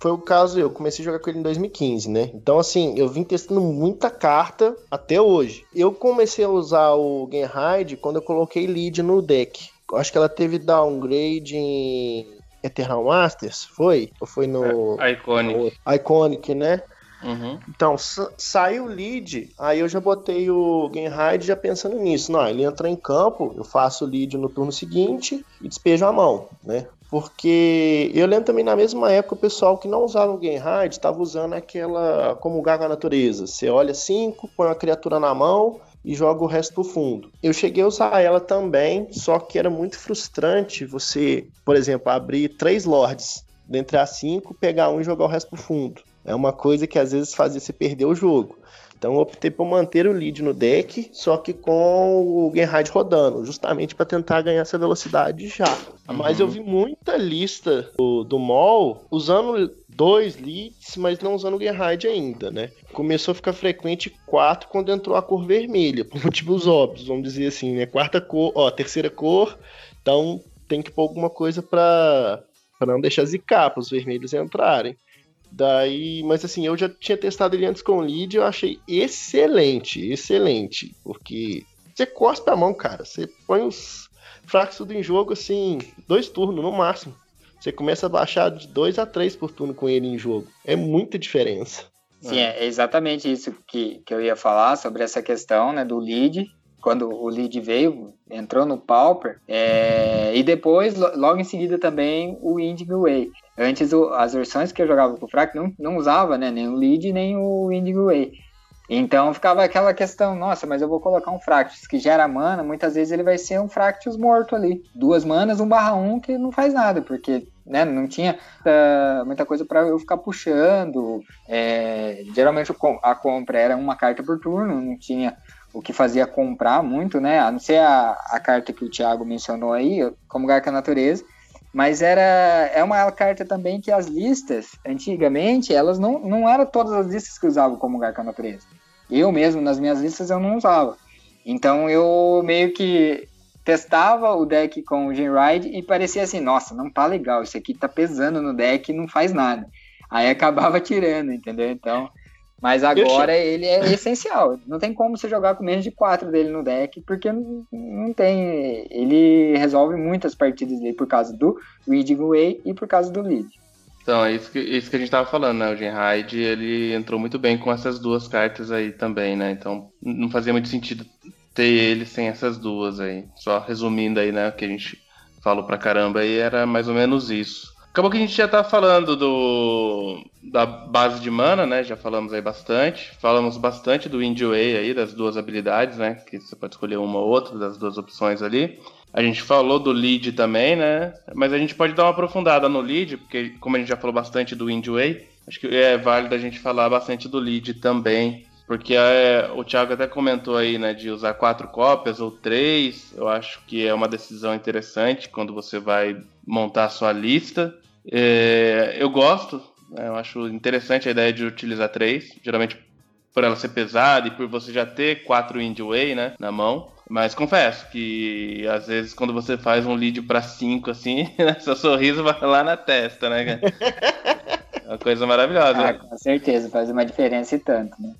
foi o caso, eu comecei a jogar com ele em 2015, né? Então, assim, eu vim testando muita carta até hoje. Eu comecei a usar o Genhide quando eu coloquei lead no deck. Acho que ela teve downgrade em Eternal Masters, foi? Ou foi no. É, Iconic. Iconic, né? Uhum. Então, saiu o lead, aí eu já botei o Genhide já pensando nisso. Não, ele entra em campo, eu faço o lead no turno seguinte e despejo a mão, né? Porque eu lembro também na mesma época o pessoal que não usava o Genhide estava usando aquela como gaga natureza. Você olha cinco, põe uma criatura na mão e joga o resto pro fundo. Eu cheguei a usar ela também, só que era muito frustrante você, por exemplo, abrir três lords dentre as cinco, pegar um e jogar o resto pro fundo. É uma coisa que às vezes fazia você perder o jogo. Então eu optei por manter o lead no deck, só que com o Genhide rodando, justamente para tentar ganhar essa velocidade já. Uhum. Mas eu vi muita lista do, do mall usando dois leads, mas não usando o Gerhard ainda, né? Começou a ficar frequente quatro quando entrou a cor vermelha, por motivos óbvios, vamos dizer assim, né? Quarta cor, ó, terceira cor, então tem que pôr alguma coisa para não deixar zicar, para os vermelhos entrarem. Daí, mas assim, eu já tinha testado ele antes com o lead, eu achei excelente, excelente, porque você cospe a mão, cara, você põe os fracos tudo em jogo assim, dois turnos no máximo. Você começa a baixar de 2 a 3 por turno com ele em jogo. É muita diferença. Sim, é exatamente isso que, que eu ia falar sobre essa questão né, do lead. Quando o lead veio, entrou no Pauper, é, e depois, logo em seguida, também o Indigo Way. Antes, o, as versões que eu jogava com o Frac não, não usava né, nem o lead nem o Indigo Way. Então ficava aquela questão, nossa, mas eu vou colocar um Fractus que gera mana, muitas vezes ele vai ser um Fractus morto ali. Duas manas, um barra um que não faz nada, porque né, não tinha uh, muita coisa para eu ficar puxando. É, geralmente a compra era uma carta por turno, não tinha o que fazia comprar muito, né? A não ser a, a carta que o Thiago mencionou aí, como Garca Natureza. Mas era é uma carta também que as listas, antigamente, elas não, não eram todas as listas que usavam como Garca Natureza. Eu mesmo, nas minhas listas, eu não usava. Então eu meio que testava o deck com o Genride e parecia assim, nossa, não tá legal, isso aqui tá pesando no deck não faz nada. Aí acabava tirando, entendeu? Então, mas agora ele é essencial. Não tem como você jogar com menos de 4 dele no deck, porque não, não tem. Ele resolve muitas partidas dele por causa do Reading Way e por causa do lead. Então, é isso que, isso que a gente tava falando, né? O Genride, ele entrou muito bem com essas duas cartas aí também, né? Então, não fazia muito sentido ter ele sem essas duas aí. Só resumindo aí, né, o que a gente falou pra caramba aí, era mais ou menos isso. Acabou que a gente já tá falando do da base de mana, né? Já falamos aí bastante. Falamos bastante do Wind Way aí, das duas habilidades, né? Que você pode escolher uma ou outra das duas opções ali. A gente falou do lead também, né? Mas a gente pode dar uma aprofundada no lead, porque como a gente já falou bastante do Wind Way, acho que é válido a gente falar bastante do lead também. Porque é, o Thiago até comentou aí, né, de usar quatro cópias ou três. Eu acho que é uma decisão interessante quando você vai montar a sua lista. É, eu gosto, né, eu acho interessante a ideia de utilizar três. Geralmente por ela ser pesada e por você já ter quatro Way, né, na mão. Mas confesso que às vezes quando você faz um lead para cinco assim, seu sorriso vai lá na testa, né? É uma coisa maravilhosa. Ah, com certeza, faz uma diferença e tanto, né?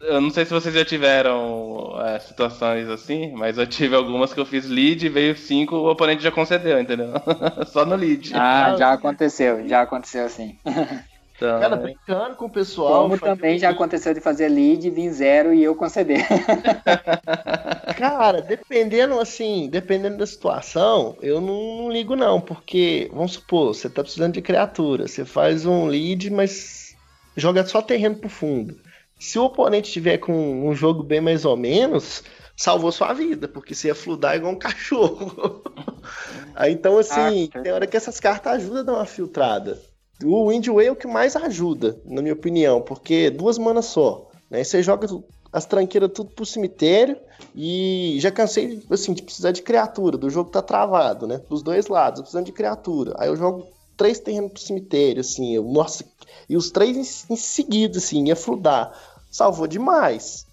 Eu não sei se vocês já tiveram é, situações assim, mas eu tive algumas que eu fiz lead, veio 5, o oponente já concedeu, entendeu? Só no lead. Ah, já aconteceu, já aconteceu assim. Então, Cara, brincando com o pessoal. Como também já aconteceu de fazer lead, vir zero e eu conceder. Cara, dependendo assim, dependendo da situação, eu não, não, ligo não, porque, vamos supor, você tá precisando de criatura, você faz um lead, mas joga só terreno pro fundo. Se o oponente tiver com um jogo bem mais ou menos, salvou sua vida, porque você ia fludar igual um cachorro. Aí, então, assim, ah, tem hora que essas cartas ajudam a dar uma filtrada. O Windway é o que mais ajuda, na minha opinião, porque duas manas só. Né? Você joga as tranqueiras tudo pro cemitério e já cansei assim, de precisar de criatura, do jogo tá travado, né? Dos dois lados, precisando de criatura. Aí eu jogo três terrenos pro cemitério, assim, eu, nossa, e os três em, em seguida, assim, ia fludar. Salvou demais.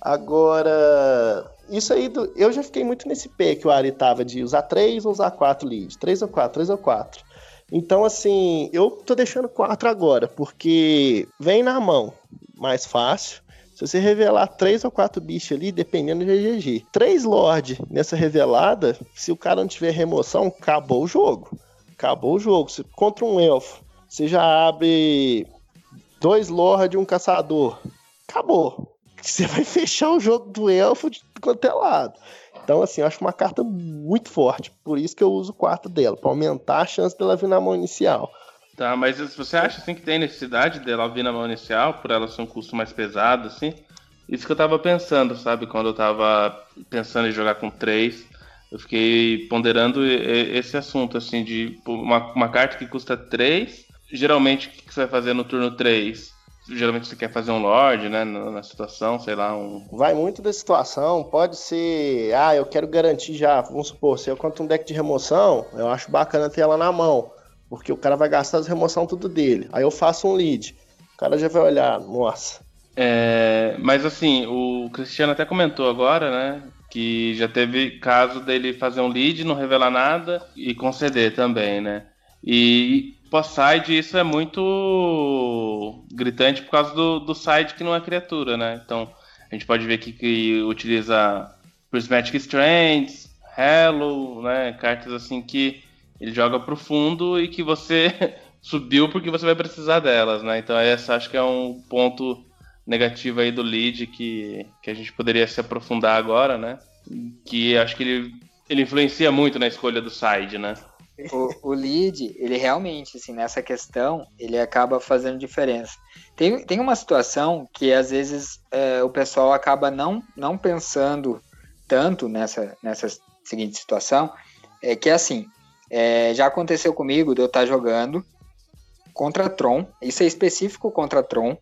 Agora, isso aí, do, eu já fiquei muito nesse pé que o Ari tava de usar três ou usar quatro leads. Três ou quatro, três ou quatro. Então, assim, eu tô deixando quatro agora, porque vem na mão, mais fácil. Se você revelar três ou quatro bichos ali, dependendo do GGG. Três Lorde nessa revelada, se o cara não tiver remoção, acabou o jogo. Acabou o jogo. Se, contra um elfo, você já abre dois Lorde e um caçador. Acabou. Você vai fechar o jogo do elfo de quanto é lado. Então, assim, eu acho uma carta muito forte. Por isso que eu uso o quarto dela, para aumentar a chance dela vir na mão inicial. Tá, mas você acha assim que tem necessidade dela vir na mão inicial, por ela ser um custo mais pesado, assim? Isso que eu tava pensando, sabe? Quando eu tava pensando em jogar com três, eu fiquei ponderando esse assunto, assim, de uma, uma carta que custa três geralmente o que você vai fazer no turno 3? Geralmente você quer fazer um Lorde, né? Na situação, sei lá, um. Vai muito da situação. Pode ser. Ah, eu quero garantir já. Vamos supor, se eu conto um deck de remoção, eu acho bacana ter ela na mão. Porque o cara vai gastar as remoção tudo dele. Aí eu faço um lead. O cara já vai olhar, nossa. É, mas assim, o Cristiano até comentou agora, né? Que já teve caso dele fazer um lead, não revelar nada e conceder também, né? E pós-side isso é muito gritante por causa do, do side que não é criatura, né? Então a gente pode ver aqui que utiliza Prismatic Strands, Hello, né? Cartas assim que ele joga pro fundo e que você subiu porque você vai precisar delas, né? Então essa acho que é um ponto negativo aí do lead que, que a gente poderia se aprofundar agora, né? Que acho que ele, ele influencia muito na escolha do side, né? O, o lead, ele realmente, assim, nessa questão, ele acaba fazendo diferença. Tem, tem uma situação que às vezes é, o pessoal acaba não, não pensando tanto nessa, nessa seguinte situação, é que assim, é, já aconteceu comigo de eu estar jogando contra Tron, isso é específico contra Tron,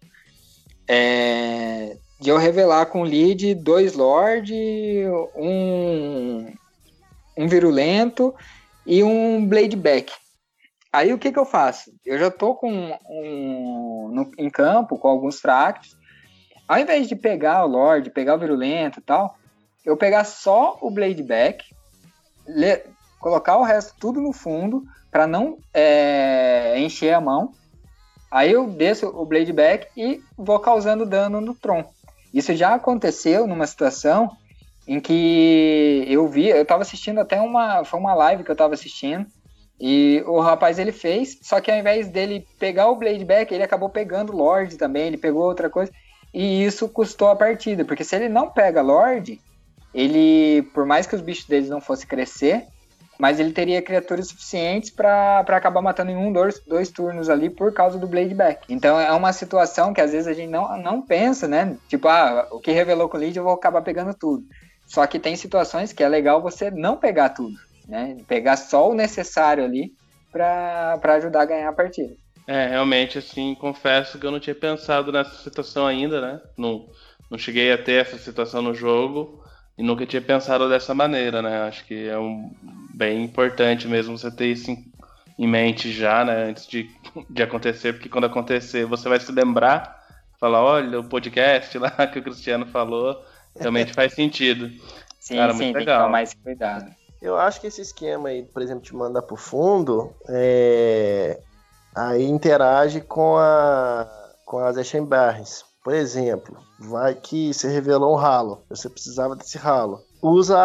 é, de eu revelar com lead dois Lord, um, um Virulento e um Blade Back. Aí o que, que eu faço? Eu já tô com um, no, em campo com alguns fractos. Ao invés de pegar o Lord, pegar o Virulento e tal, eu pegar só o Blade Back, colocar o resto tudo no fundo para não é, encher a mão. Aí eu desço o Blade Back e vou causando dano no Tron. Isso já aconteceu numa situação em que eu vi, eu estava assistindo até uma, foi uma live que eu estava assistindo, e o rapaz ele fez, só que ao invés dele pegar o Blade Back, ele acabou pegando Lord também, ele pegou outra coisa, e isso custou a partida, porque se ele não pega Lord, ele, por mais que os bichos deles não fossem crescer, mas ele teria criaturas suficientes para acabar matando em um, dois, dois turnos ali por causa do Blade Back. Então é uma situação que às vezes a gente não, não pensa, né? Tipo, ah, o que revelou com o lead eu vou acabar pegando tudo. Só que tem situações que é legal você não pegar tudo, né? Pegar só o necessário ali para ajudar a ganhar a partida. É, realmente, assim, confesso que eu não tinha pensado nessa situação ainda, né? Não, não cheguei a ter essa situação no jogo e nunca tinha pensado dessa maneira, né? Acho que é um, bem importante mesmo você ter isso em, em mente já, né? Antes de, de acontecer, porque quando acontecer você vai se lembrar, falar, olha, o podcast lá que o Cristiano falou, realmente faz sentido. Sim, Cara, sim, muito tem legal. que tomar mais cuidado. Eu acho que esse esquema aí, por exemplo, de mandar pro fundo, é... aí interage com a com as Eschenbarres. Por exemplo, vai que você revelou um ralo, você precisava desse ralo. Usa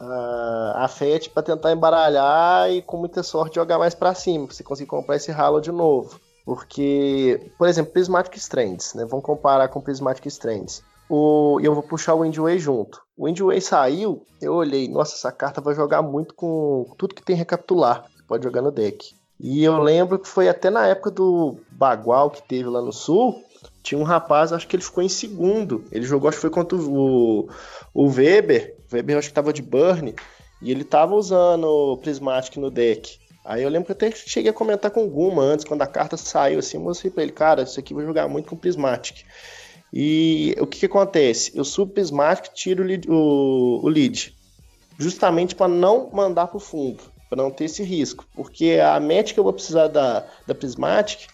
a, a FET para tentar embaralhar e com muita sorte jogar mais para cima, pra você conseguir comprar esse ralo de novo. Porque, por exemplo, Prismatic Strands, né? Vamos comparar com Prismatic Strands. O, eu vou puxar o Windway junto. O Windway saiu, eu olhei, nossa, essa carta vai jogar muito com tudo que tem recapitular. Pode jogar no deck. E eu lembro que foi até na época do Bagual que teve lá no sul, tinha um rapaz, acho que ele ficou em segundo. Ele jogou, acho que foi contra o, o Weber. O Weber acho que tava de Burn. E ele tava usando o Prismatic no deck. Aí eu lembro que até cheguei a comentar com o Guma antes, quando a carta saiu, assim, eu mostrei pra ele, cara, isso aqui vai jogar muito com Prismatic. E o que, que acontece? Eu subo Prismatic tiro o lead, o, o lead justamente para não mandar pro fundo, para não ter esse risco. Porque a match que eu vou precisar da, da Prismatic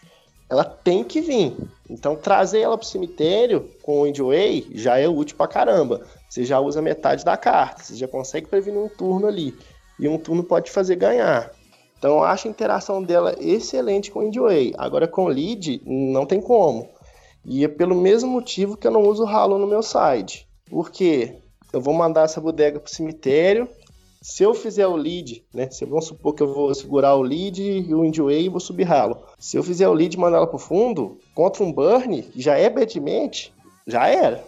ela tem que vir. Então, trazer ela para o cemitério com o Endway já é útil para caramba. Você já usa metade da carta, você já consegue prevenir um turno ali. E um turno pode fazer ganhar. Então, eu acho a interação dela excelente com o Endway. Agora, com o Lead, não tem como. E é pelo mesmo motivo que eu não uso o Halo no meu side. Por quê? Eu vou mandar essa bodega para o cemitério, se eu fizer o lead, né? Se vamos supor que eu vou segurar o lead e o Indway e vou subir ralo. Se eu fizer o lead e mandar ela pro fundo, contra um burn, já é badmente, já era.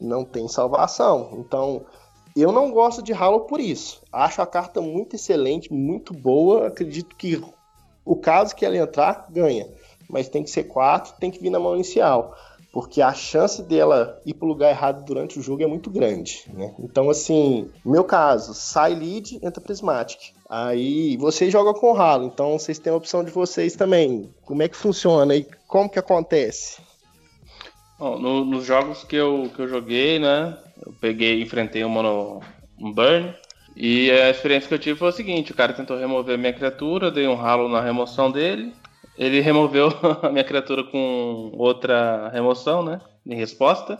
Não tem salvação. Então, eu não gosto de ralo por isso. Acho a carta muito excelente, muito boa. Acredito que o caso que ela entrar, ganha. Mas tem que ser quatro, tem que vir na mão inicial porque a chance dela ir para o lugar errado durante o jogo é muito grande, né? Então, assim, no meu caso, sai lead, entra prismatic. Aí você joga com ralo, então vocês têm a opção de vocês também. Como é que funciona e como que acontece? Bom, no, nos jogos que eu, que eu joguei, né? Eu peguei, enfrentei uma no um burn E a experiência que eu tive foi o seguinte: o cara tentou remover minha criatura, dei um ralo na remoção dele. Ele removeu a minha criatura com outra remoção, né? Em resposta.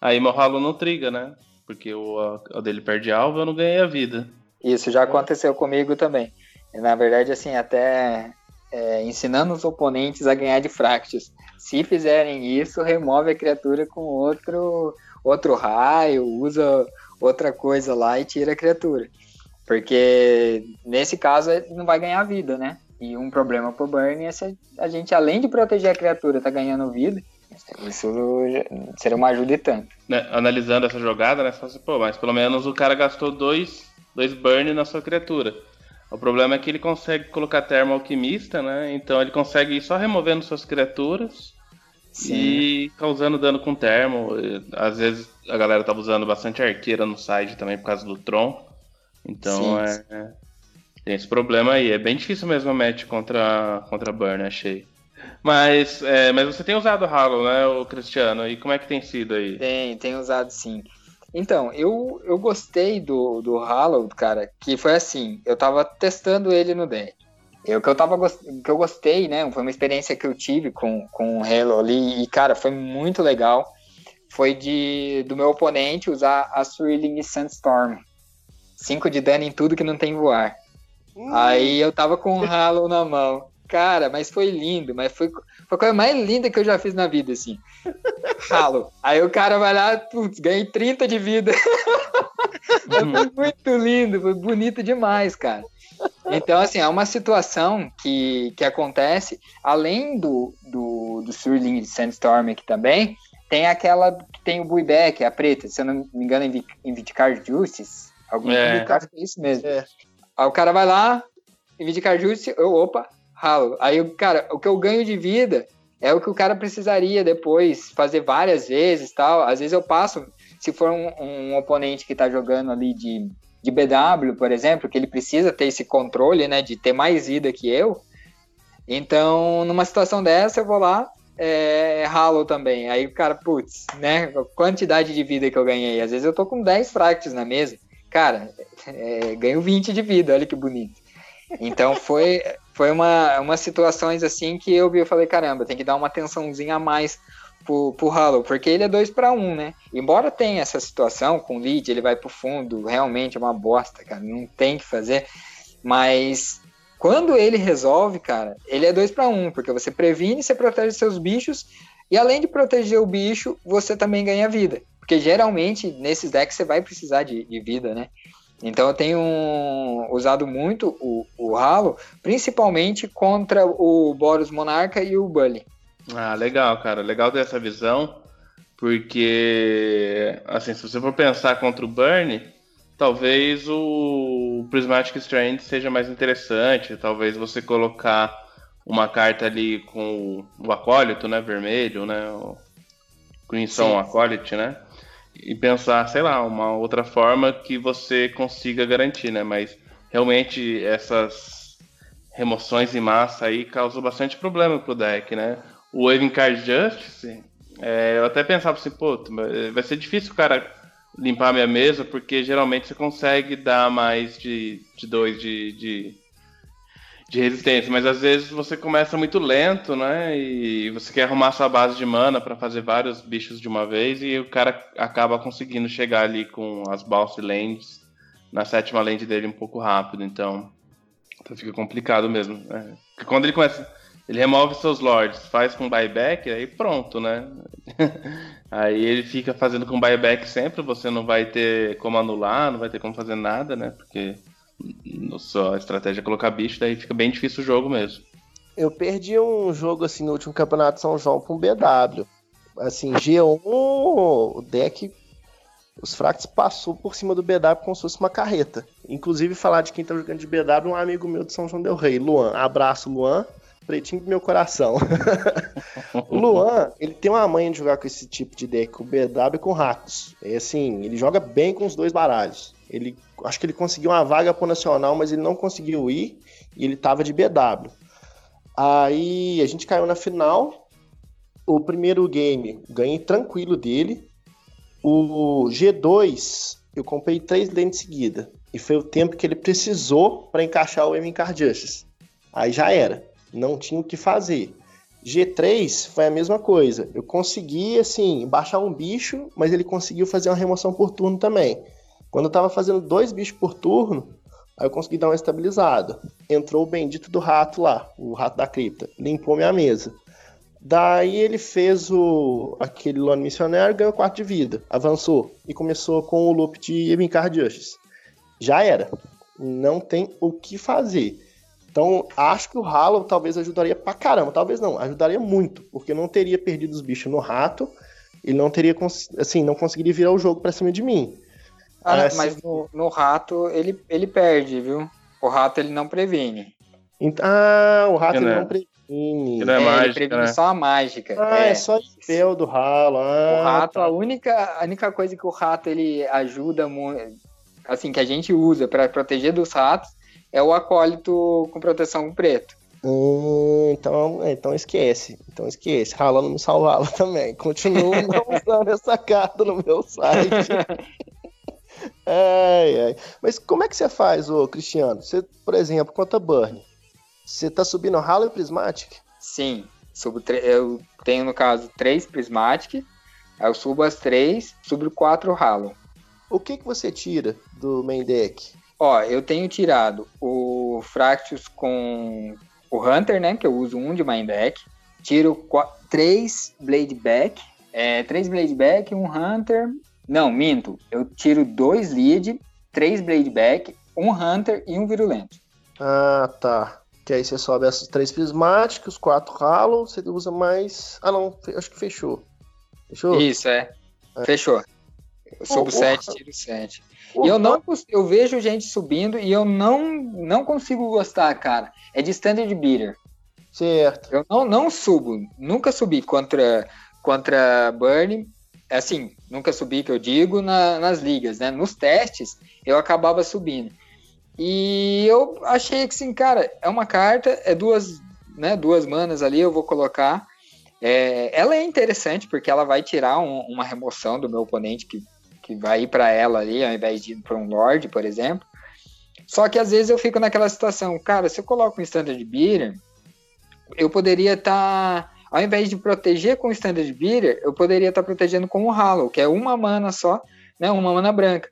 Aí meu ralo não triga, né? Porque o, o dele perde alvo, eu não ganhei a vida. Isso já aconteceu comigo também. Na verdade, assim, até é, ensinando os oponentes a ganhar de Fractus. Se fizerem isso, remove a criatura com outro, outro raio, usa outra coisa lá e tira a criatura. Porque nesse caso não vai ganhar vida, né? E um problema pro Burn é se a gente, além de proteger a criatura, tá ganhando vida. Isso seria uma ajuda e tanto. Né, analisando essa jogada, né? Você pô, mas pelo menos o cara gastou dois, dois burn na sua criatura. O problema é que ele consegue colocar termo alquimista, né? Então ele consegue ir só removendo suas criaturas Sim. e causando dano com termo. Às vezes a galera tava usando bastante arqueira no side também por causa do Tron. Então sim, é, é, tem esse problema aí. É bem difícil mesmo a match contra, contra Burn, achei. Mas, é, mas você tem usado Halo, né, o Cristiano? E como é que tem sido aí? Tem, tem usado sim. Então, eu, eu gostei do, do Halo, cara, que foi assim, eu tava testando ele no deck. Eu que eu tava que eu gostei, né? Foi uma experiência que eu tive com, com o Halo ali e cara, foi muito legal. Foi de do meu oponente usar a Swirling Sandstorm. 5 de dano em tudo que não tem voar. Hum. Aí eu tava com o Halo na mão. Cara, mas foi lindo, mas foi, foi a coisa mais linda que eu já fiz na vida, assim. Halo. Aí o cara vai lá, putz, ganhei 30 de vida. foi muito lindo, foi bonito demais, cara. Então, assim, é uma situação que, que acontece, além do, do, do Swirling Sandstorm aqui também, tem aquela que tem o Buiback, a preta, se eu não me engano, em Vindicar Justice. Algum é. acho que é isso mesmo. É. Aí o cara vai lá, Vindicar Justice, eu, opa, ralo. Aí, cara, o que eu ganho de vida é o que o cara precisaria depois fazer várias vezes tal. Às vezes eu passo, se for um, um oponente que tá jogando ali de, de BW, por exemplo, que ele precisa ter esse controle, né, de ter mais vida que eu. Então, numa situação dessa, eu vou lá, é, ralo também. Aí o cara, putz, né, quantidade de vida que eu ganhei. Às vezes eu tô com 10 fractos na mesa. Cara, é, ganho 20 de vida, olha que bonito. Então foi foi uma, uma situações assim que eu vi, eu falei, caramba, tem que dar uma atençãozinha a mais pro, pro Halo, porque ele é 2 para 1, um, né? Embora tenha essa situação com o lead, ele vai pro fundo, realmente é uma bosta, cara, não tem que fazer, mas quando ele resolve, cara, ele é 2 para 1, um, porque você previne, você protege seus bichos, e além de proteger o bicho, você também ganha vida. Porque geralmente nesses decks você vai precisar de, de vida, né? Então eu tenho usado muito o, o Halo, principalmente contra o Boros Monarca e o Bully. Ah, legal, cara. Legal ter essa visão, porque, assim, se você for pensar contra o Burn, talvez o Prismatic Strand seja mais interessante, talvez você colocar uma carta ali com o acólito, né, vermelho, né, o Crimson Acólito, né, e pensar, sei lá, uma outra forma que você consiga garantir, né? Mas realmente essas remoções em massa aí causam bastante problema pro deck, né? O Waving Card Justice, é, eu até pensava assim, pô, vai ser difícil o cara limpar a minha mesa, porque geralmente você consegue dar mais de, de dois de, de de resistência, mas às vezes você começa muito lento, né? E você quer arrumar sua base de mana para fazer vários bichos de uma vez e o cara acaba conseguindo chegar ali com as Bounce Lands na sétima land dele um pouco rápido, então, então fica complicado mesmo. Né? Quando ele começa, ele remove seus lords, faz com buyback, aí pronto, né? aí ele fica fazendo com buyback sempre, você não vai ter como anular, não vai ter como fazer nada, né? Porque sua estratégia é colocar bicho, daí fica bem difícil o jogo mesmo. Eu perdi um jogo assim no último campeonato de São João com BW. Assim, G1, o deck, os fractos passou por cima do BW como se fosse uma carreta. Inclusive, falar de quem tá jogando de BW, um amigo meu de São João Del Rei, Luan. Abraço, Luan. Pretinho do meu coração. Luan, ele tem uma manha de jogar com esse tipo de deck, com BW e com Rakdos. É assim, ele joga bem com os dois baralhos. Ele acho que ele conseguiu uma vaga pro Nacional, mas ele não conseguiu ir e ele tava de BW. Aí a gente caiu na final. O primeiro game ganhei tranquilo dele. O G2 eu comprei três lentes seguida. E foi o tempo que ele precisou para encaixar o M-Card Justice. Aí já era. Não tinha o que fazer. G3 foi a mesma coisa. Eu consegui, assim, baixar um bicho, mas ele conseguiu fazer uma remoção por turno também. Quando eu tava fazendo dois bichos por turno, aí eu consegui dar uma estabilizada. Entrou o bendito do rato lá, o rato da cripta. Limpou minha mesa. Daí ele fez o aquele Lone Missionário, ganhou 4 de vida, avançou e começou com o loop de Evincard Justice. Já era. Não tem o que fazer. Então, acho que o Halo talvez ajudaria pra caramba. Talvez não, ajudaria muito, porque não teria perdido os bichos no rato, ele não teria, assim, não conseguiria virar o jogo pra cima de mim. Ah, mas no, no, rato ele, ele perde, viu? O rato ele não previne. Ah, o rato ele não previne. Não é, é mágica, ele previne né? só a mágica. Ah, é, é só spell do ralo. Ah, o rato, tá. a, única, a única coisa que o rato ele ajuda, assim, que a gente usa para proteger dos ratos é o acólito com proteção preto. Hum, então, então esquece. Então esquece. Rala não me salvava também. Continuo não usando essa carta no meu site. ai, ai. Mas como é que você faz, ô Cristiano? Você, por exemplo, conta Burn. Você tá subindo Halo e Prismatic? Sim. Subo eu tenho, no caso, três Prismatic. Aí eu subo as três, subo quatro Halo. O que, que você tira do main deck? Ó, eu tenho tirado o Fractus com o Hunter, né? Que eu uso um de main deck. Tiro três Blade Back. É, três Blade Back, um Hunter. Não, minto. Eu tiro dois Lead, três Blade Back, um Hunter e um Virulento. Ah, tá. Que aí você sobe essas três prismáticos, quatro Halo, você usa mais. Ah, não, acho que fechou. Fechou? Isso, é. é. Fechou. Eu subo 7, tiro 7. E eu não eu vejo gente subindo e eu não não consigo gostar, cara. É de standard beater. Certo. Eu não, não subo, nunca subi contra contra Burn. Assim, nunca subi que eu digo na, nas ligas, né? Nos testes eu acabava subindo. E eu achei que sim, cara, é uma carta, é duas, né, duas manas ali, eu vou colocar. É, ela é interessante porque ela vai tirar um, uma remoção do meu oponente que que vai ir para ela ali, ao invés de ir para um Lorde, por exemplo. Só que às vezes eu fico naquela situação, cara, se eu coloco um Standard Beater, eu poderia estar, tá, ao invés de proteger com o Standard Beater, eu poderia estar tá protegendo com o Hollow, que é uma mana só, né, uma mana branca.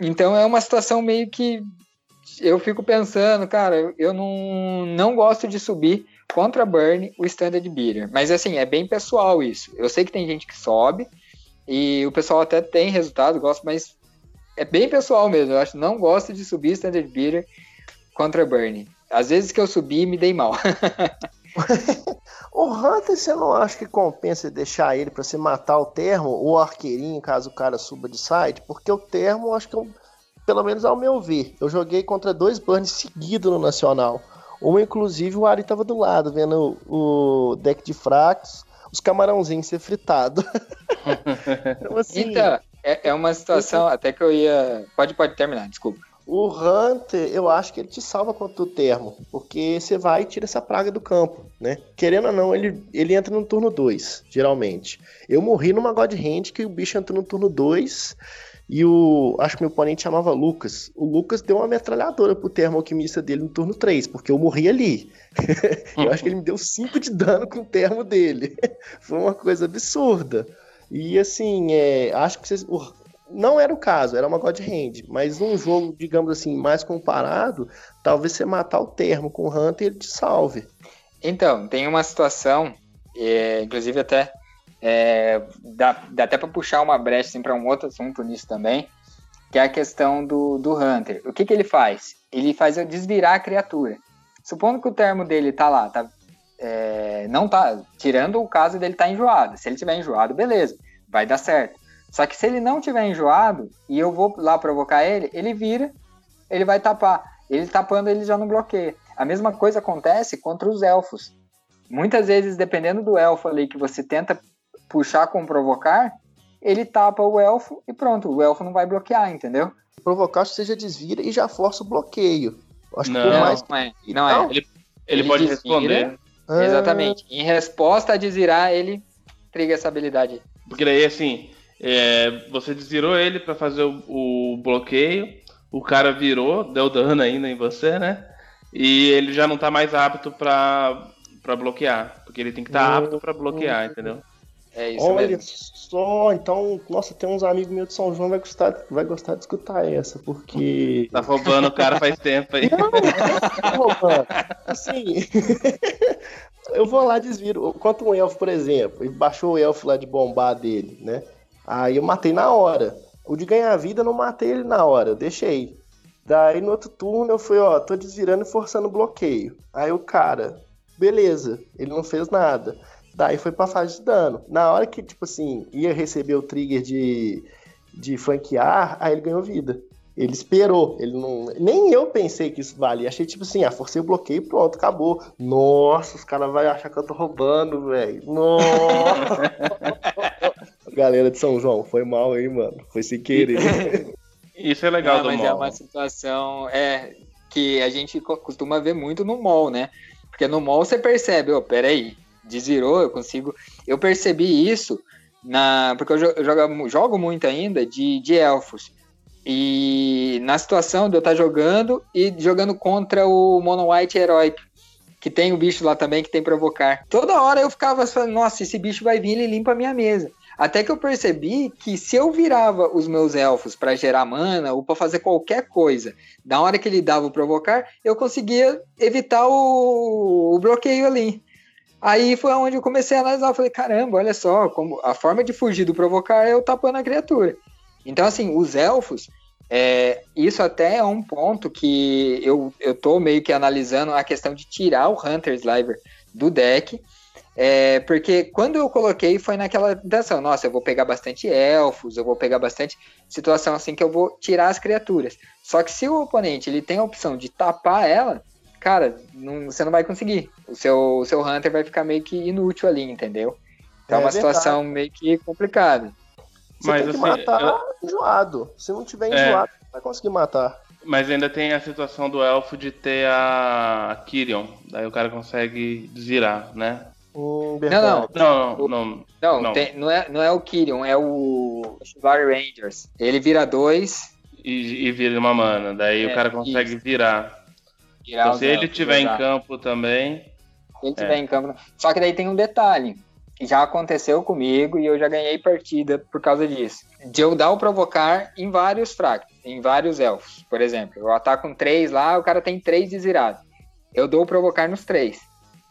Então é uma situação meio que eu fico pensando, cara, eu não, não gosto de subir contra Burn o Standard Beater. Mas assim, é bem pessoal isso. Eu sei que tem gente que sobe, e o pessoal até tem resultado, gosta, mas é bem pessoal mesmo. Eu acho não gosto de subir Standard Beater contra Burn. Às vezes que eu subi, me dei mal. o Hunter, você não acha que compensa deixar ele para você matar o termo ou o arqueirinho, caso o cara suba de site? Porque o termo, acho que, eu, pelo menos ao meu ver, eu joguei contra dois burns seguidos no Nacional. Um, inclusive, o Ari tava do lado, vendo o, o deck de fracos os camarãozinhos ser fritados. então, assim, então é, é, uma situação, até que eu ia. Pode, pode terminar, desculpa. O Hunter, eu acho que ele te salva contra o termo, porque você vai e tira essa praga do campo, né? Querendo ou não, ele, ele entra no turno 2, geralmente. Eu morri numa God Hand que o bicho entrou no turno 2 e o. Acho que meu oponente chamava Lucas. O Lucas deu uma metralhadora pro termo alquimista dele no turno 3, porque eu morri ali. eu acho que ele me deu 5 de dano com o termo dele. Foi uma coisa absurda. E assim, é, acho que vocês. Não era o caso, era uma God Hand, mas num jogo, digamos assim, mais comparado, talvez você matar o termo com o Hunter ele te salve. Então, tem uma situação, é, inclusive até é, dá, dá até para puxar uma brecha assim, para um outro assunto nisso também, que é a questão do, do Hunter. O que, que ele faz? Ele faz eu desvirar a criatura. Supondo que o termo dele tá lá, tá, é, não tá, tirando o caso dele tá enjoado. Se ele tiver enjoado, beleza, vai dar certo. Só que se ele não tiver enjoado e eu vou lá provocar ele, ele vira, ele vai tapar. Ele tapando, ele já não bloqueia. A mesma coisa acontece contra os elfos. Muitas vezes, dependendo do elfo ali que você tenta puxar com provocar, ele tapa o elfo e pronto, o elfo não vai bloquear, entendeu? Provocar seja desvira e já força o bloqueio. Acho não, que mais... não é. Não é. Ele, ele, ele pode desvira, responder. Ah. Exatamente. Em resposta a desvirar, ele triga essa habilidade. Porque daí, assim, é, você desvirou ele para fazer o, o, bloqueio, o cara virou, deu dano ainda em você, né? E ele já não tá mais apto pra, pra bloquear. Porque ele tem que estar tá apto pra bloquear, entendeu? É isso Olha mesmo. só, então, nossa, tem uns amigos meus de São João vai gostar, vai gostar de escutar essa, porque. Tá roubando o cara faz tempo aí. Não, não tá roubando. Assim. eu vou lá desviro. Quanto um elfo, por exemplo, ele baixou o elfo lá de bombar dele, né? Aí eu matei na hora. O de ganhar vida, não matei ele na hora, eu deixei. Daí no outro turno eu fui, ó, tô desvirando e forçando o bloqueio. Aí o cara, beleza, ele não fez nada. Daí foi pra fase de dano. Na hora que, tipo assim, ia receber o trigger de, de flanquear, aí ele ganhou vida. Ele esperou, ele não. Nem eu pensei que isso valia. Achei tipo assim, ah, forcei o bloqueio pronto, acabou. Nossa, os caras vão achar que eu tô roubando, velho. Nossa! Galera de São João, foi mal aí, mano. Foi sem querer. Isso é legal não, do mas mall. é uma situação é, que a gente costuma ver muito no mall, né? Porque no mall você percebe, ó, oh, peraí, desvirou, eu consigo. Eu percebi isso na. Porque eu jogo, jogo muito ainda de, de elfos. E na situação de eu estar jogando e jogando contra o Mono White Heróico, que tem o bicho lá também que tem provocar. Toda hora eu ficava falando, nossa, esse bicho vai vir e limpa a minha mesa. Até que eu percebi que se eu virava os meus elfos para gerar mana ou para fazer qualquer coisa, da hora que ele dava o provocar, eu conseguia evitar o, o bloqueio ali. Aí foi onde eu comecei a analisar. Eu falei, caramba, olha só, como a forma de fugir do provocar é eu tapando a criatura. Então, assim, os elfos, é, isso até é um ponto que eu, eu tô meio que analisando a questão de tirar o Hunter Sliver do deck é, porque quando eu coloquei foi naquela intenção, nossa, eu vou pegar bastante elfos, eu vou pegar bastante situação assim que eu vou tirar as criaturas. Só que se o oponente ele tem a opção de tapar ela, cara, não, você não vai conseguir. O seu, o seu Hunter vai ficar meio que inútil ali, entendeu? Então é, é uma situação meio que complicada. Você Mas, tem que assim, matar eu... enjoado. Se não tiver é. enjoado, é. não vai conseguir matar. Mas ainda tem a situação do elfo de ter a Kyrion. Daí o cara consegue desvirar, né? Não, não, não, não. Não, não. Tem, não, é, não é o Kyrion, é o Chivalry Rangers. Ele vira dois. E, e vira uma mana. Daí é, o cara consegue isso. virar. virar então, se ele tiver em campo também. Se ele tiver é. em campo. Só que daí tem um detalhe. Já aconteceu comigo e eu já ganhei partida por causa disso. De eu dar o provocar em vários fracos, em vários elfos. Por exemplo, eu ataco com três lá, o cara tem três desvirados. Eu dou o provocar nos três.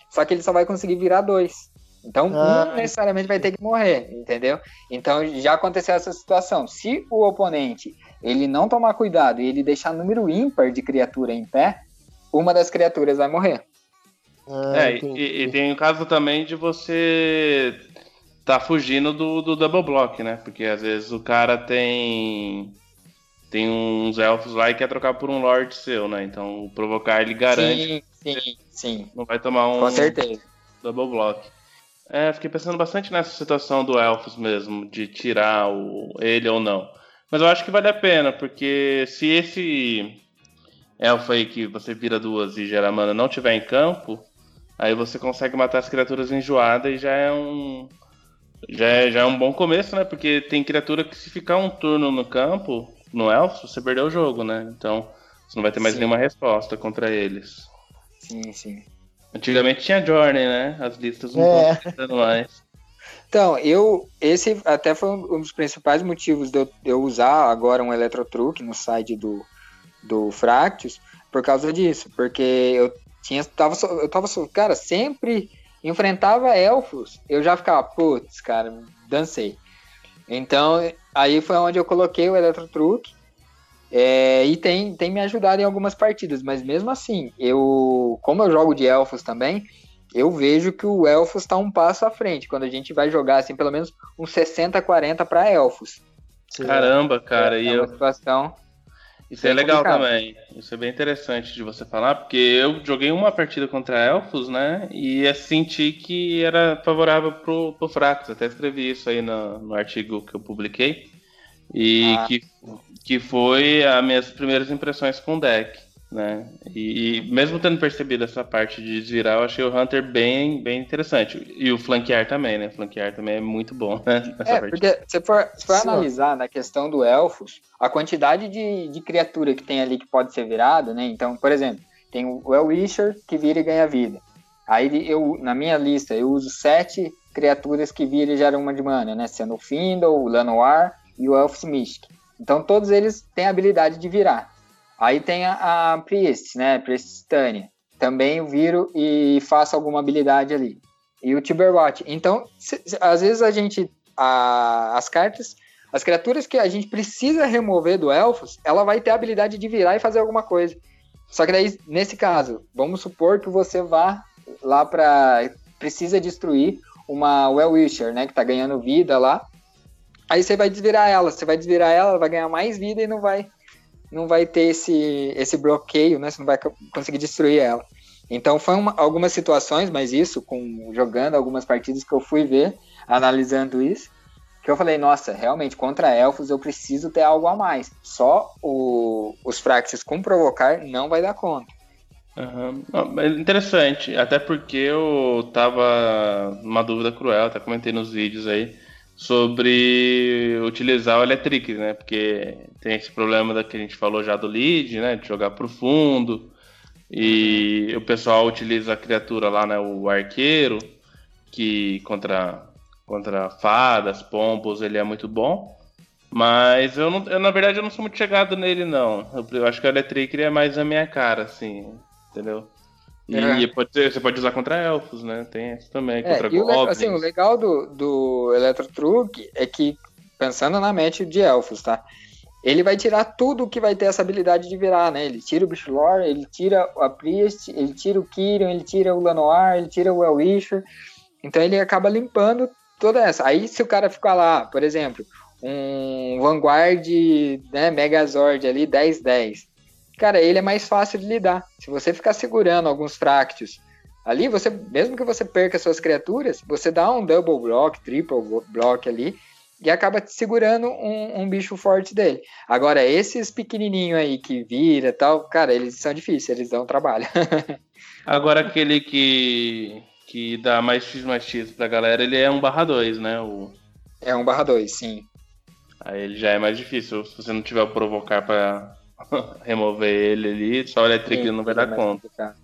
Só que ele só vai conseguir virar dois. Então, ah. um necessariamente vai ter que morrer, entendeu? Então, já aconteceu essa situação. Se o oponente ele não tomar cuidado e ele deixar número ímpar de criatura em pé, uma das criaturas vai morrer. Ah, é, e, e, tem o caso também de você tá fugindo do, do double block, né? Porque às vezes o cara tem tem uns elfos lá e quer trocar por um lord seu, né? Então provocar ele garante. Sim, sim, sim. Não vai tomar um. Com certeza. Double block. É, fiquei pensando bastante nessa situação do elfos mesmo, de tirar o, ele ou não. Mas eu acho que vale a pena, porque se esse elfo aí que você vira duas e gera mana não tiver em campo, aí você consegue matar as criaturas enjoadas e já é um. Já é, já é um bom começo, né? Porque tem criatura que se ficar um turno no campo, no elfo, você perdeu o jogo, né? Então você não vai ter mais sim. nenhuma resposta contra eles. Sim, sim. Antigamente tinha Journey, né? As listas não é. estão mais. Então, eu. Esse até foi um dos principais motivos de eu, de eu usar agora um Eletrotruque no site do, do Fractus, por causa disso. Porque eu tinha. Tava, eu tava. Cara, sempre enfrentava elfos. Eu já ficava, putz, cara, dancei. Então, aí foi onde eu coloquei o Eletrotruque. É, e tem, tem me ajudado em algumas partidas, mas mesmo assim, eu, como eu jogo de elfos também, eu vejo que o elfos está um passo à frente. Quando a gente vai jogar, assim, pelo menos uns 60-40 para elfos. Caramba, cara, é, e é eu. situação. Isso é legal complicado. também. Isso é bem interessante de você falar, porque eu joguei uma partida contra elfos, né? E senti que era favorável pro, pro fracos. Até escrevi isso aí no, no artigo que eu publiquei. E ah. que, que foi as minhas primeiras impressões com o deck. né? E, e, mesmo tendo percebido essa parte de desvirar, eu achei o Hunter bem, bem interessante. E o flanquear também, né? O flanquear também é muito bom, né? Nessa é, parte. porque se for, se for analisar na questão do Elfos, a quantidade de, de criatura que tem ali que pode ser virada, né? Então, por exemplo, tem o Elwisher que vira e ganha vida. Aí eu, na minha lista, eu uso sete criaturas que viram e geram uma de mana, né? Sendo o Findle, o Lanoir e o Elf's Mystic. Então todos eles têm a habilidade de virar. Aí tem a, a Priest, né? Priestânia. Também eu viro e faço alguma habilidade ali. E o Tiberwatch. Então, se, se, às vezes a gente. A, as cartas. As criaturas que a gente precisa remover do Elfos, ela vai ter a habilidade de virar e fazer alguma coisa. Só que daí, nesse caso, vamos supor que você vá lá para precisa destruir uma Well Wisher, né, que tá ganhando vida lá. Aí você vai desvirar ela, você vai desvirar ela, ela vai ganhar mais vida e não vai não vai ter esse esse bloqueio, né? Você não vai conseguir destruir ela. Então foi uma, algumas situações, mas isso com jogando algumas partidas que eu fui ver, analisando isso, que eu falei, nossa, realmente contra elfos eu preciso ter algo a mais. Só o, os fractions com provocar não vai dar conta. Uhum. interessante, até porque eu tava numa dúvida cruel, até comentei nos vídeos aí, sobre utilizar o Electric, né? Porque tem esse problema da que a gente falou já do lead, né? De jogar pro fundo. E o pessoal utiliza a criatura lá, né? O arqueiro, que contra, contra fadas, pombos, ele é muito bom. Mas eu, não, eu, na verdade, eu não sou muito chegado nele, não. Eu, eu acho que o Electric é mais a minha cara, assim entendeu? E é. pode ser, você pode usar contra elfos, né? Tem isso também, é, contra e o, assim, o legal do, do Electrotruck é que, pensando na match de elfos, tá? Ele vai tirar tudo que vai ter essa habilidade de virar, né? Ele tira o Bishlor, ele tira a Priest, ele tira o Kyrian, ele tira o Lanoir, ele tira o Elwisher. Então ele acaba limpando toda essa. Aí se o cara ficar lá, por exemplo, um Vanguard né, Megazord ali, 10-10 cara, ele é mais fácil de lidar. Se você ficar segurando alguns fractos ali, você, mesmo que você perca suas criaturas, você dá um double block, triple block ali e acaba segurando um, um bicho forte dele. Agora, esses pequenininhos aí que vira tal, cara, eles são difíceis, eles dão trabalho. Agora, aquele que, que dá mais X mais X pra galera, ele é um barra 2, né? O... É um barra 2, sim. Aí ele já é mais difícil, se você não tiver o provocar pra, remover ele ali, só o elétrico não vai dar conta.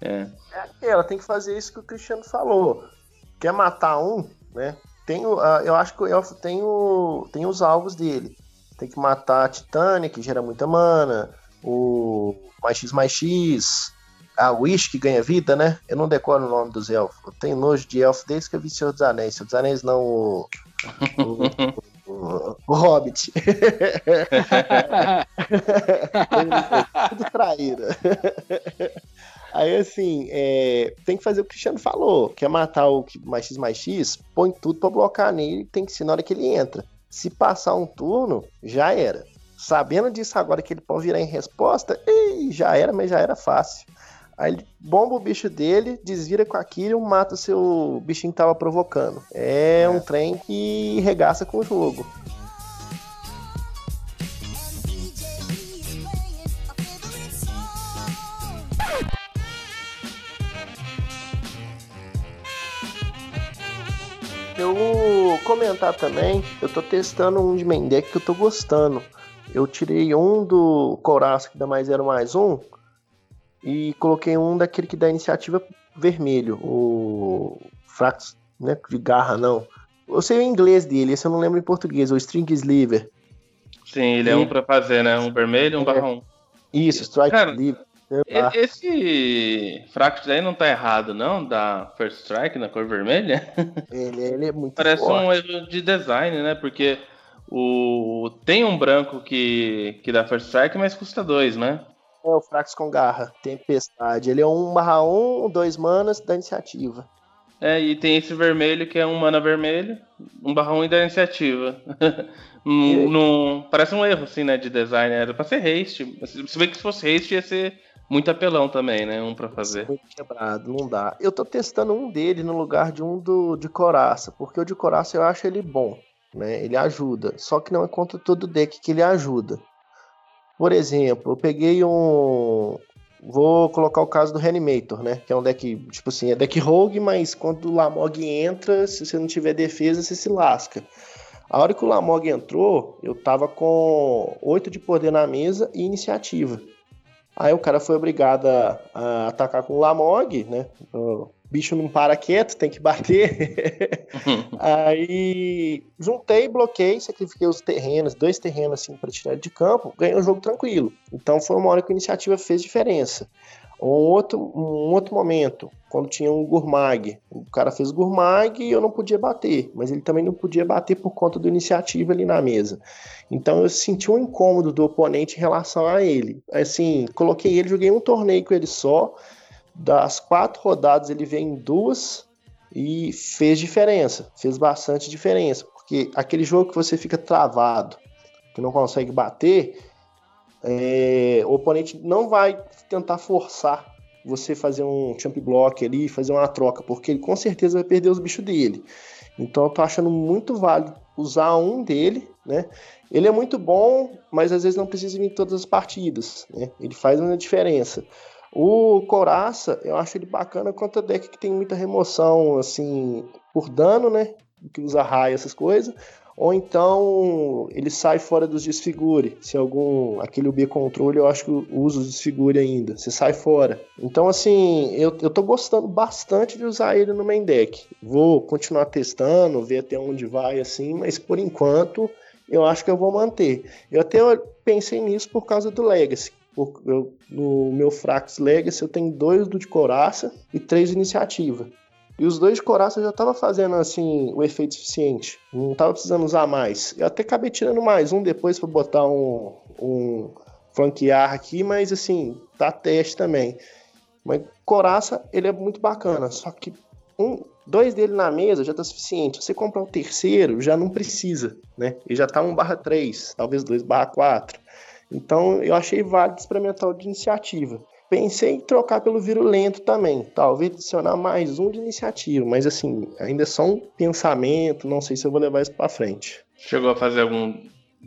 É. é ela tem que fazer isso que o Cristiano falou. Quer matar um, né? Tem o, eu acho que o Elfo tem, o, tem os alvos dele. Tem que matar a Titânia, que gera muita mana, o mais X mais X, a Wish, que ganha vida, né? Eu não decoro o nome dos elfos. Eu tenho nojo de elfo desde que eu vi Senhor dos Anéis. Senhor dos Anéis não o, o, o, Hobbit. Tudo traíra. Aí assim, é, tem que fazer o que o Cristiano falou. Quer matar o mais X mais X, põe tudo pra blocar nele, tem que ser na hora que ele entra. Se passar um turno, já era. Sabendo disso agora que ele pode virar em resposta, já era, mas já era fácil. Aí ele bomba o bicho dele, desvira com aquilo e mata o seu bichinho que tava provocando. É, é um trem que regaça com o jogo. Eu vou comentar também, eu tô testando um de main deck que eu tô gostando. Eu tirei um do Coraço que dá mais 0 mais 1. Um, e coloquei um daquele que dá iniciativa vermelho, o Frax, né, de garra não. Eu sei o inglês dele, esse eu não lembro em português, o String Sliver. Sim, ele e... é um pra fazer, né? Um vermelho e um é. barra um. Isso, Strike Cara, Sliver. Esse Fract daí não tá errado, não? Da First Strike na cor vermelha? Ele, ele é muito Parece forte. um erro de design, né? Porque o tem um branco que, que dá First Strike, mas custa dois, né? É o Frax com garra, Tempestade. Ele é um barra um, dois manas da iniciativa. É, e tem esse vermelho que é um mana vermelho, um barra um e da iniciativa. num, num, parece um erro, assim, né, de design. Era pra ser haste. Se bem que se fosse haste ia ser muito apelão também, né? Um pra fazer. Muito quebrado, não dá. Eu tô testando um dele no lugar de um do, de Coraça, porque o de Coraça eu acho ele bom, né? Ele ajuda. Só que não é contra todo deck que ele ajuda. Por exemplo, eu peguei um. Vou colocar o caso do Reanimator, né? Que é um deck, tipo assim, é deck rogue, mas quando o Lamog entra, se você não tiver defesa, você se lasca. A hora que o Lamog entrou, eu tava com 8 de poder na mesa e iniciativa. Aí o cara foi obrigado a, a atacar com o Lamog, né? Bicho não para quieto, tem que bater. Aí juntei, bloqueei, sacrifiquei os terrenos, dois terrenos assim para tirar de campo, ganhei o jogo tranquilo. Então foi uma hora que a iniciativa fez diferença. Um outro, um outro momento, quando tinha um Gurmag. O cara fez Gurmag e eu não podia bater, mas ele também não podia bater por conta do iniciativa ali na mesa. Então eu senti um incômodo do oponente em relação a ele. Assim, coloquei ele, joguei um torneio com ele só. Das quatro rodadas ele veio em duas e fez diferença, fez bastante diferença, porque aquele jogo que você fica travado, que não consegue bater, é, o oponente não vai tentar forçar você fazer um champ block ali, fazer uma troca, porque ele com certeza vai perder os bichos dele. Então eu tô achando muito válido usar um dele, né? Ele é muito bom, mas às vezes não precisa vir em todas as partidas, né? Ele faz uma diferença. O Coraça, eu acho ele bacana quanto a deck que tem muita remoção, assim, por dano, né? Que usa raio, essas coisas ou então ele sai fora dos desfigure. Se algum aquele UB controle, eu acho que usa os desfigure ainda. Você sai fora. Então, assim, eu, eu tô gostando bastante de usar ele no main deck. Vou continuar testando, ver até onde vai, assim, mas por enquanto eu acho que eu vou manter. Eu até pensei nisso por causa do Legacy. Eu, no meu Frax Legacy eu tenho dois do de coraça e três de iniciativa. E os dois de coraça já tava fazendo assim o efeito suficiente. Não tava precisando usar mais. Eu até acabei tirando mais um depois para botar um, um flanquear aqui, mas assim, tá teste também. Mas coraça, ele é muito bacana. Só que um, dois dele na mesa já tá suficiente. Você comprar o terceiro, já não precisa, né? Ele já tá 1 barra 3, talvez 2 barra 4. Então eu achei válido experimentar o de iniciativa. Pensei em trocar pelo virulento também, talvez adicionar mais um de iniciativa, mas assim, ainda é só um pensamento, não sei se eu vou levar isso para frente. Chegou a fazer algum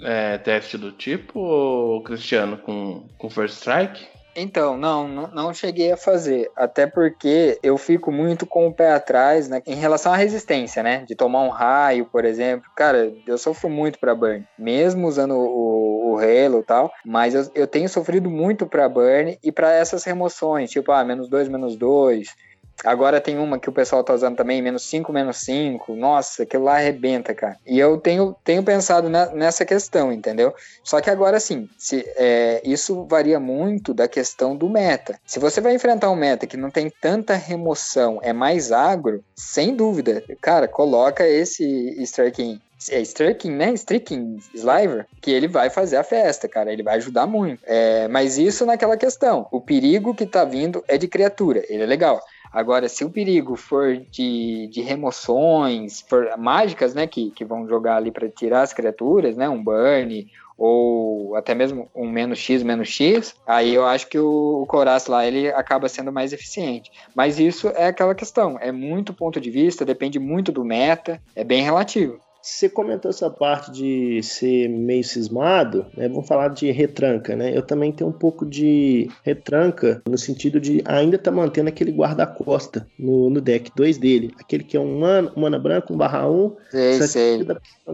é, teste do tipo, Cristiano, com, com First Strike? Então, não, não, cheguei a fazer. Até porque eu fico muito com o pé atrás né, em relação à resistência, né? De tomar um raio, por exemplo. Cara, eu sofro muito para burn. Mesmo usando o, o Halo e tal. Mas eu, eu tenho sofrido muito para burn e para essas remoções. Tipo, ah, menos dois, menos dois Agora tem uma que o pessoal tá usando também, menos 5, menos 5. Nossa, aquilo lá arrebenta, cara. E eu tenho, tenho pensado na, nessa questão, entendeu? Só que agora sim, se, é, isso varia muito da questão do meta. Se você vai enfrentar um meta que não tem tanta remoção, é mais agro, sem dúvida, cara, coloca esse Striking é Striking, né? Striking Sliver, que ele vai fazer a festa, cara. Ele vai ajudar muito. É, mas isso naquela questão. O perigo que tá vindo é de criatura. Ele é legal. Agora, se o perigo for de, de remoções, for mágicas, né, que, que vão jogar ali para tirar as criaturas, né, um burn ou até mesmo um menos X, menos X, aí eu acho que o, o Coraz lá ele acaba sendo mais eficiente. Mas isso é aquela questão, é muito ponto de vista, depende muito do meta, é bem relativo. Você comentou essa parte de ser meio cismado, né? Vamos falar de retranca, né? Eu também tenho um pouco de retranca no sentido de ainda tá mantendo aquele guarda-costa no, no deck 2 dele. Aquele que é um mana, mana branco, um barra 1, um, sei, sei.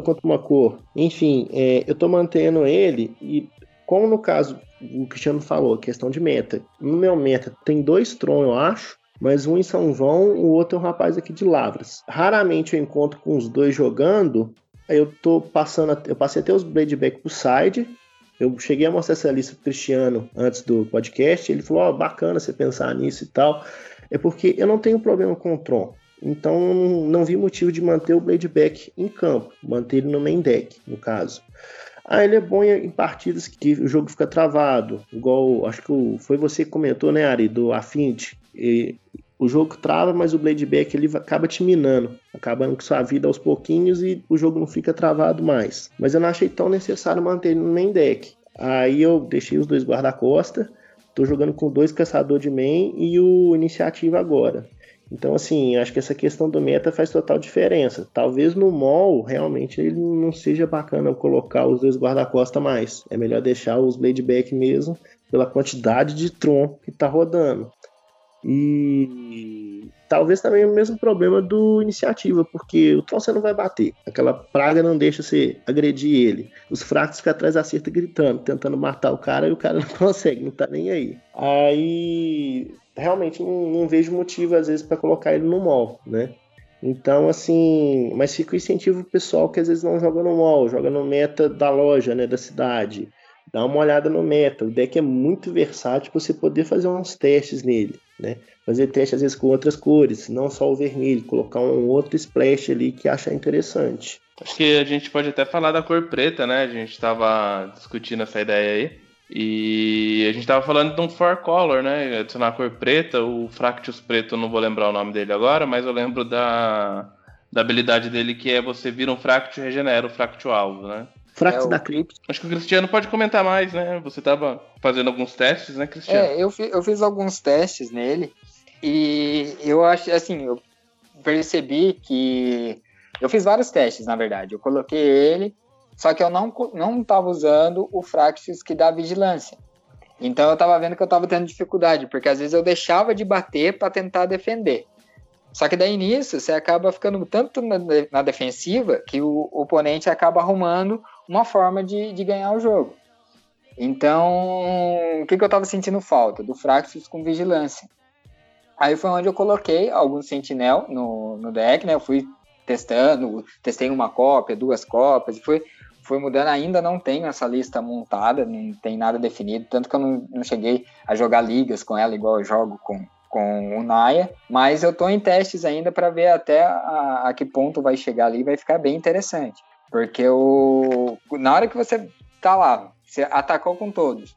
contra uma cor. Enfim, é, eu tô mantendo ele e como no caso o Cristiano falou, questão de meta. No meu meta tem dois Tron, eu acho, mas um em São João, o outro é um rapaz aqui de Lavras. Raramente eu encontro com os dois jogando, aí eu tô passando, eu passei até os Blade Back pro side, eu cheguei a mostrar essa lista pro Cristiano antes do podcast, ele falou, ó, oh, bacana você pensar nisso e tal, é porque eu não tenho problema com o Tron, então não vi motivo de manter o Blade Back em campo, manter ele no main deck, no caso. Ah, ele é bom em partidas que o jogo fica travado, igual acho que foi você que comentou, né, Ari, do Affinity. E o jogo trava, mas o Blade Back ele acaba te minando, acabando com sua vida aos pouquinhos e o jogo não fica travado mais. Mas eu não achei tão necessário manter ele no main deck. Aí eu deixei os dois guarda-costa, tô jogando com dois caçador de main e o iniciativa agora. Então, assim, acho que essa questão do meta faz total diferença. Talvez no mall, realmente, ele não seja bacana colocar os dois guarda-costa mais. É melhor deixar os blade back mesmo, pela quantidade de Tron que tá rodando. E talvez também o mesmo problema do iniciativa, porque o Tron você não vai bater. Aquela praga não deixa você agredir ele. Os fracos ficam atrás da certa gritando, tentando matar o cara e o cara não consegue, não tá nem aí. Aí realmente não, não vejo motivo às vezes para colocar ele no mall, né? Então, assim, mas fica o incentivo pessoal que às vezes não joga no mall, joga no meta da loja, né, da cidade. Dá uma olhada no meta. O deck é muito versátil para você poder fazer uns testes nele, né? Fazer teste às vezes com outras cores, não só o vermelho, colocar um outro splash ali que achar interessante. Acho que a gente pode até falar da cor preta, né? A gente estava discutindo essa ideia aí. E a gente estava falando de um four color, né? Adicionar a cor preta, o Fractus preto, não vou lembrar o nome dele agora, mas eu lembro da, da habilidade dele que é você vira um Fractus e regenera o Fractus alvo, né? Fractus é, da Crypt. Acho que o Cristiano pode comentar mais, né? Você estava fazendo alguns testes, né, Cristiano? É, eu, fi, eu fiz alguns testes nele e eu acho, assim, eu percebi que. Eu fiz vários testes, na verdade. Eu coloquei ele só que eu não não estava usando o Fraxis que dá vigilância. Então eu estava vendo que eu estava tendo dificuldade, porque às vezes eu deixava de bater para tentar defender. Só que daí nisso você acaba ficando tanto na, na defensiva que o, o, oponente acaba arrumando uma forma de, de ganhar o jogo. Então, o que, que eu estava sentindo falta? Do Fraxis com vigilância. Aí foi onde eu coloquei alguns Sentinel no, no deck, né? Eu fui testando, testei uma cópia, duas cópias, e fui foi mudando, ainda não tenho essa lista montada, não tem nada definido, tanto que eu não, não cheguei a jogar ligas com ela igual eu jogo com, com o Naya, mas eu estou em testes ainda para ver até a, a, que ponto vai chegar ali, vai ficar bem interessante, porque o, na hora que você tá lá, você atacou com todos,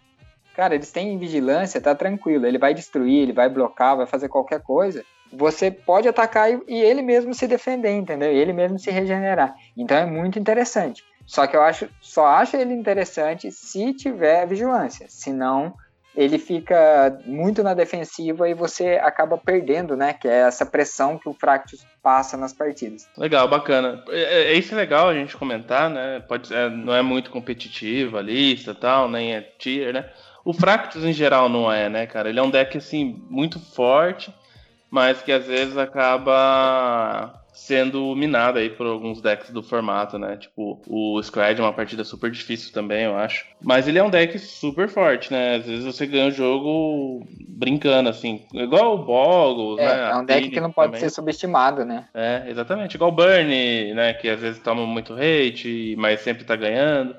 cara, eles têm vigilância, tá tranquilo, ele vai destruir, ele vai blocar, vai fazer qualquer coisa, você pode atacar e, ele mesmo se defender, entendeu? Ele mesmo se regenerar. Então é muito interessante. Só que eu acho, só acho ele interessante se tiver vigilância. Senão, ele fica muito na defensiva e você acaba perdendo, né? Que é essa pressão que o Fractus passa nas partidas. Legal, bacana. É, é, é isso é legal a gente comentar, né? Pode, é, não é muito competitivo a lista tal, nem é tier, né? O Fractus em geral não é, né, cara? Ele é um deck assim muito forte, mas que às vezes acaba sendo minada aí por alguns decks do formato, né? Tipo, o Squad é uma partida super difícil também, eu acho. Mas ele é um deck super forte, né? Às vezes você ganha o jogo brincando, assim. Igual o Boggles, é, né? É um deck que não pode também. ser subestimado, né? É, exatamente. Igual o Burn, né? Que às vezes toma muito hate, mas sempre tá ganhando.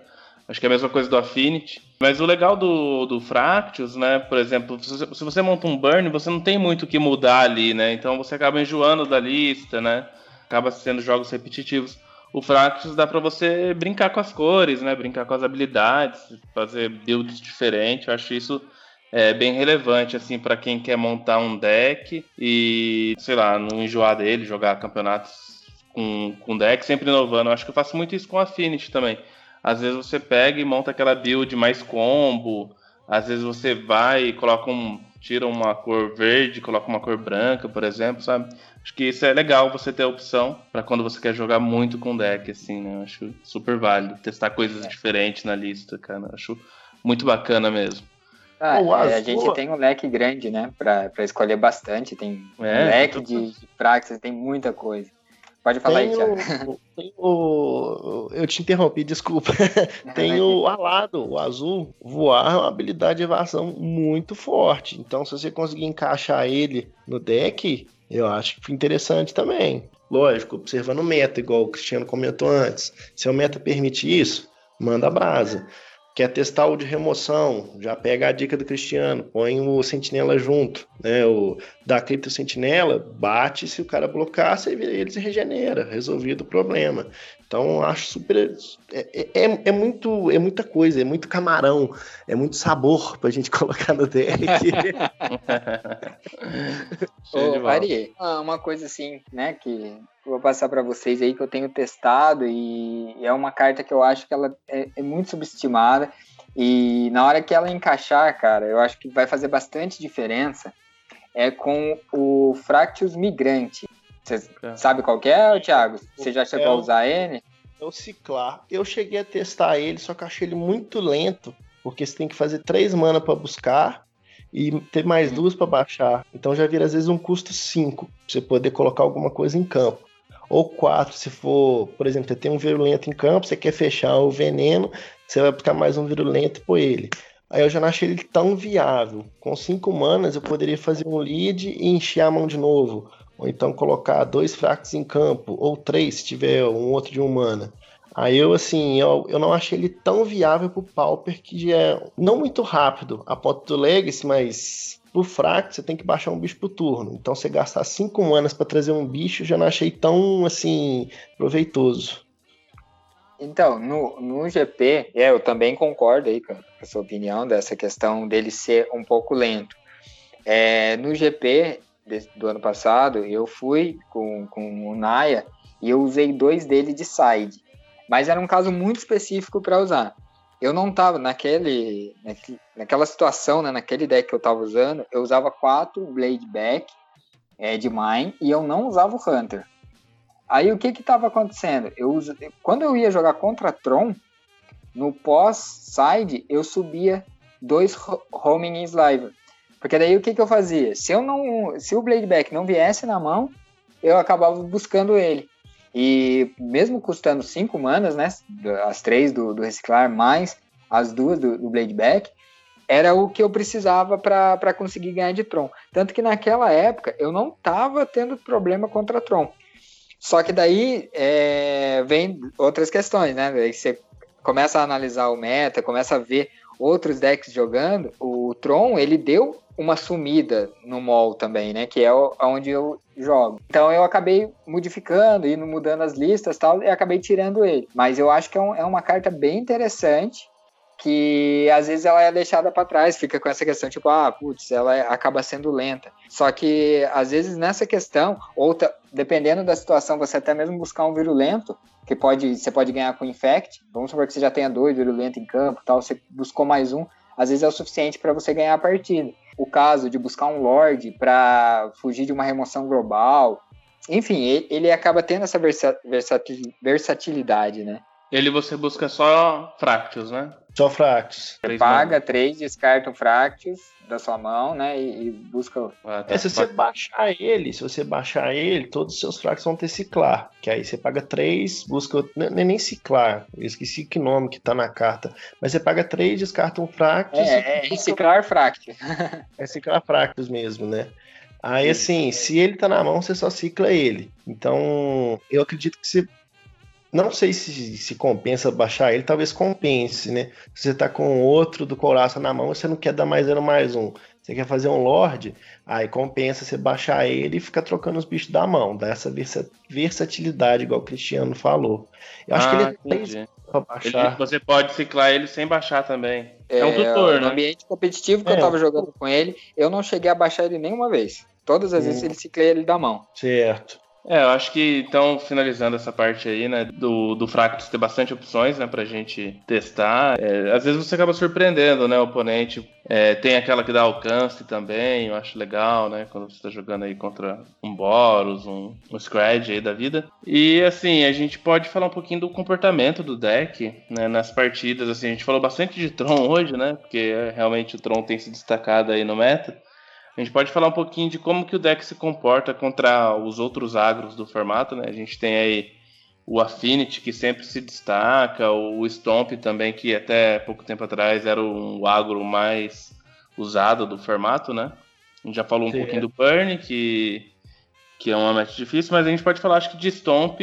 Acho que é a mesma coisa do Affinity. Mas o legal do, do Fractus, né? Por exemplo, se você monta um Burn, você não tem muito o que mudar ali, né? Então você acaba enjoando da lista, né? Acaba sendo jogos repetitivos. O Fractus dá para você brincar com as cores, né? Brincar com as habilidades, fazer builds diferentes. Eu acho isso é bem relevante assim para quem quer montar um deck e, sei lá, não enjoar dele, jogar campeonatos com, com deck, sempre inovando. Eu acho que eu faço muito isso com Affinity também às vezes você pega e monta aquela build mais combo, às vezes você vai e coloca um. tira uma cor verde, coloca uma cor branca, por exemplo, sabe? Acho que isso é legal você ter a opção para quando você quer jogar muito com deck, assim, né? acho super válido. Testar coisas é. diferentes na lista, cara. Acho muito bacana mesmo. Ah, é, a gente tem um leque grande, né? Pra, pra escolher bastante. Tem é, um leque de, de praxis, tem muita coisa. Pode falar tem aí, Thiago. Tem o, eu te interrompi, desculpa. tem o alado, o azul. Voar é uma habilidade de evasão muito forte. Então, se você conseguir encaixar ele no deck, eu acho que foi interessante também. Lógico, observando o meta, igual o Cristiano comentou antes. Se o meta permite isso, manda brasa. Quer testar o de remoção? Já pega a dica do Cristiano, põe o sentinela junto, né? O da cripto sentinela, bate se o cara blocar, você ele se regenera, resolvido o problema. Então acho super é, é, é, muito é muita coisa, é muito camarão, é muito sabor pra gente colocar no deck. Ô, Mari, uma coisa assim, né, que vou passar para vocês aí que eu tenho testado e é uma carta que eu acho que ela é, é, muito subestimada e na hora que ela encaixar, cara, eu acho que vai fazer bastante diferença. é com o Fractus Migrante. Você é. sabe qual é, Thiago? Você já chegou é a usar ele? É o Ciclar. Eu cheguei a testar ele, só que achei ele muito lento, porque você tem que fazer três mana para buscar e ter mais duas para baixar. Então já vira às vezes um custo 5 pra você poder colocar alguma coisa em campo. Ou 4, se for, por exemplo, você tem um virulento em campo, você quer fechar o veneno, você vai buscar mais um virulento por ele. Aí eu já não achei ele tão viável. Com 5 manas eu poderia fazer um lead e encher a mão de novo. Ou então colocar dois fracos em campo, ou três se tiver um outro de um mana. Aí eu, assim, eu, eu não achei ele tão viável pro Pauper, que é não muito rápido a ponto do Legacy, mas pro fraco você tem que baixar um bicho por turno. Então você gastar 5 manas para trazer um bicho, já não achei tão, assim, proveitoso. Então, no, no GP, é, eu também concordo aí com a sua opinião dessa questão dele ser um pouco lento. É, no GP do ano passado, eu fui com, com o Naya e eu usei dois dele de side. Mas era um caso muito específico para usar. Eu não tava naquele, naquele, naquela situação, né, naquele deck que eu tava usando, eu usava quatro Blade Back é, de Mine e eu não usava o Hunter. Aí o que que tava acontecendo? Eu uso, quando eu ia jogar contra Tron, no pós-side eu subia dois Homing Sliver. Porque daí o que que eu fazia? Se eu não, se o Blade Back não viesse na mão, eu acabava buscando ele. E mesmo custando 5 manas, né? As três do, do reciclar, mais as duas do, do Blade Back, era o que eu precisava para conseguir ganhar de Tron. Tanto que naquela época eu não estava tendo problema contra Tron. Só que daí é, vem outras questões, né? Você começa a analisar o meta, começa a ver outros decks jogando. O Tron, ele deu uma sumida no mall também, né? Que é onde eu jogo. Então eu acabei modificando, indo mudando as listas tal, e acabei tirando ele. Mas eu acho que é, um, é uma carta bem interessante que às vezes ela é deixada para trás, fica com essa questão tipo, ah, putz, ela é, acaba sendo lenta. Só que às vezes nessa questão, ou dependendo da situação, você até mesmo buscar um virulento, que pode, você pode ganhar com infect. Vamos supor que você já tenha dois virulentos em campo, tal, você buscou mais um, às vezes é o suficiente para você ganhar a partida o caso de buscar um Lorde para fugir de uma remoção global. Enfim, ele, acaba tendo essa versatilidade, né? Ele você busca só Fractus, né? Só Fractus. Você paga três, descarta um Fractus da sua mão, né? E, e busca. Ah, tá. É, se você baixar ele, se você baixar ele, todos os seus Fractus vão ter ciclar. Que aí você paga três, busca. Não é nem ciclar. Eu esqueci que nome que tá na carta. Mas você paga três, descarta um Fractus. É, é ciclar Fractus. é ciclar Fractus mesmo, né? Aí, assim, se ele tá na mão, você só cicla ele. Então, eu acredito que você não sei se, se compensa baixar ele, talvez compense, né? Se você tá com outro do Couraça na mão, você não quer dar mais zero mais um. Você quer fazer um Lorde, aí compensa você baixar ele e ficar trocando os bichos da mão. Dá essa versatilidade, igual o Cristiano falou. Eu acho ah, que ele é pra baixar. Ele, você pode ciclar ele sem baixar também. É, é um tutor, né? No ambiente competitivo que é. eu tava jogando com ele, eu não cheguei a baixar ele nenhuma vez. Todas as hum. vezes ele ciclei ele da mão. Certo. É, eu acho que então, finalizando essa parte aí, né, do, do Fractus ter bastante opções, né, pra gente testar. É, às vezes você acaba surpreendendo, né, o oponente. É, tem aquela que dá alcance também, eu acho legal, né, quando você tá jogando aí contra um Boros, um, um Scred aí da vida. E, assim, a gente pode falar um pouquinho do comportamento do deck, né, nas partidas, assim, a gente falou bastante de Tron hoje, né, porque é, realmente o Tron tem se destacado aí no meta. A gente pode falar um pouquinho de como que o deck se comporta contra os outros agros do formato, né? A gente tem aí o Affinity, que sempre se destaca, o Stomp também, que até pouco tempo atrás era o agro mais usado do formato, né? A gente já falou um Sim. pouquinho do Burn, que, que é uma match difícil, mas a gente pode falar, acho que de Stomp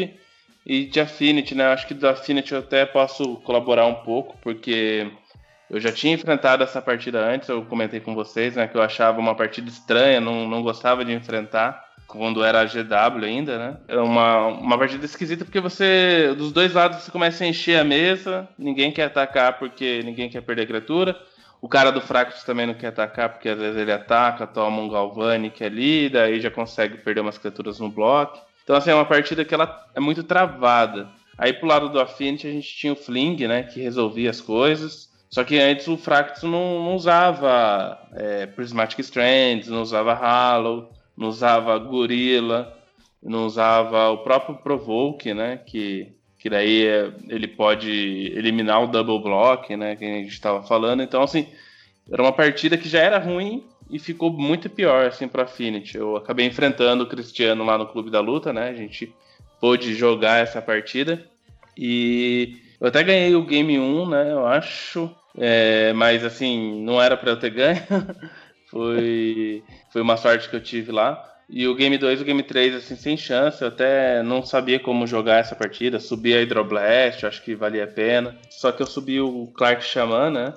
e de Affinity, né? Acho que do Affinity eu até posso colaborar um pouco, porque eu já tinha enfrentado essa partida antes, eu comentei com vocês, né, que eu achava uma partida estranha, não, não gostava de enfrentar quando era GW ainda, né? É uma, uma partida esquisita porque você, dos dois lados, você começa a encher a mesa, ninguém quer atacar porque ninguém quer perder a criatura. O cara do Fractus também não quer atacar porque às vezes ele ataca, toma um Galvanic ali, daí já consegue perder umas criaturas no bloco. Então, assim, é uma partida que ela é muito travada. Aí pro lado do Affinity a gente tinha o Fling, né, que resolvia as coisas. Só que antes o Fractus não, não usava é, Prismatic Strands, não usava Hollow, não usava Gorilla, não usava o próprio Provoke, né? Que, que daí é, ele pode eliminar o Double Block, né? Que a gente estava falando. Então, assim, era uma partida que já era ruim e ficou muito pior, assim, para Affinity. Eu acabei enfrentando o Cristiano lá no Clube da Luta, né? A gente pôde jogar essa partida. E eu até ganhei o Game 1, né? Eu acho. É, mas assim, não era para eu ter ganho. foi, foi uma sorte que eu tive lá. E o Game 2 e o Game 3, assim, sem chance. Eu até não sabia como jogar essa partida. Subi a Hydroblast, acho que valia a pena. Só que eu subi o Clark Shaman, né?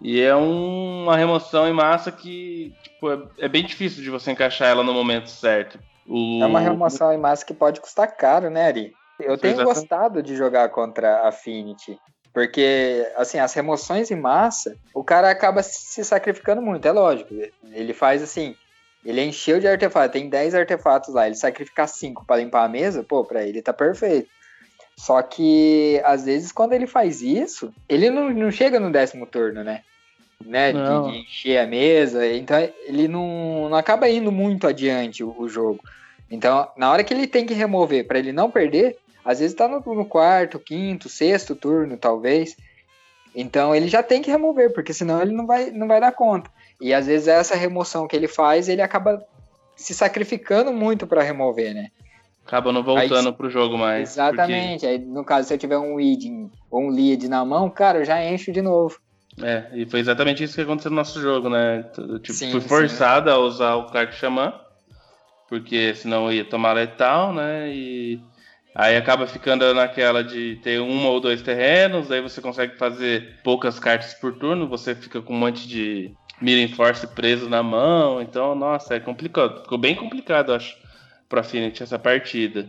E é um, uma remoção em massa que tipo, é, é, bem difícil de você encaixar ela no momento certo. O... É uma remoção em massa que pode custar caro, né, Ari? Eu tenho gostado de jogar contra a Affinity. Porque, assim, as remoções em massa, o cara acaba se sacrificando muito, é lógico. Ele faz assim, ele encheu de artefatos, tem 10 artefatos lá, ele sacrificar 5 para limpar a mesa, pô, pra ele tá perfeito. Só que, às vezes, quando ele faz isso, ele não, não chega no décimo turno, né? né de, de, encher a mesa, então ele não, não acaba indo muito adiante o, o jogo. Então, na hora que ele tem que remover para ele não perder, às vezes tá no, no, quarto, quinto, sexto turno, talvez. Então ele já tem que remover, porque senão ele não vai, não vai dar conta. E às vezes essa remoção que ele faz, ele acaba se sacrificando muito para remover, né? Acaba não voltando aí, pro jogo mais. Exatamente. Porque... Aí, no caso, se eu tiver um Weeding ou um Lead na mão, cara, eu já encho de novo. É, e foi exatamente isso que aconteceu no nosso jogo, né? Tipo, sim, fui forçado sim. a usar o Clark Xamã, porque senão eu ia tomar letal, né? E Aí acaba ficando naquela de ter um ou dois terrenos, aí você consegue fazer poucas cartas por turno, você fica com um monte de Mirin Force preso na mão, então, nossa, é complicado. Ficou bem complicado, acho, pra Affinity essa partida.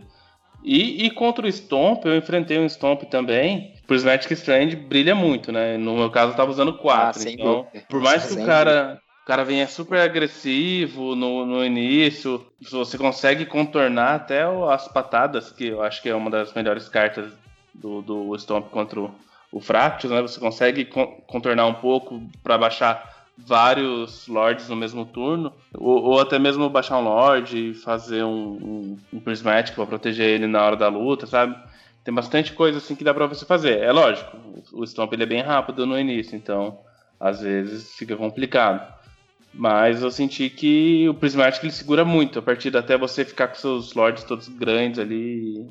E, e, contra o Stomp, eu enfrentei um Stomp também. O Prismatic Strand brilha muito, né? No meu caso, eu tava usando 4. Ah, então, por mais que o cara o cara vem é super agressivo no, no início. Você consegue contornar até as patadas, que eu acho que é uma das melhores cartas do, do Stomp contra o, o Fractus, né? Você consegue contornar um pouco para baixar vários lords no mesmo turno, ou, ou, até mesmo baixar um lord e fazer um, um, um prismatic para proteger ele na hora da luta, sabe? Tem bastante coisa assim que dá para você fazer. É lógico, o Stomp ele é bem rápido no início, então às vezes fica complicado. Mas eu senti que o Prismatic ele segura muito, a partir até você ficar com seus lords todos grandes ali.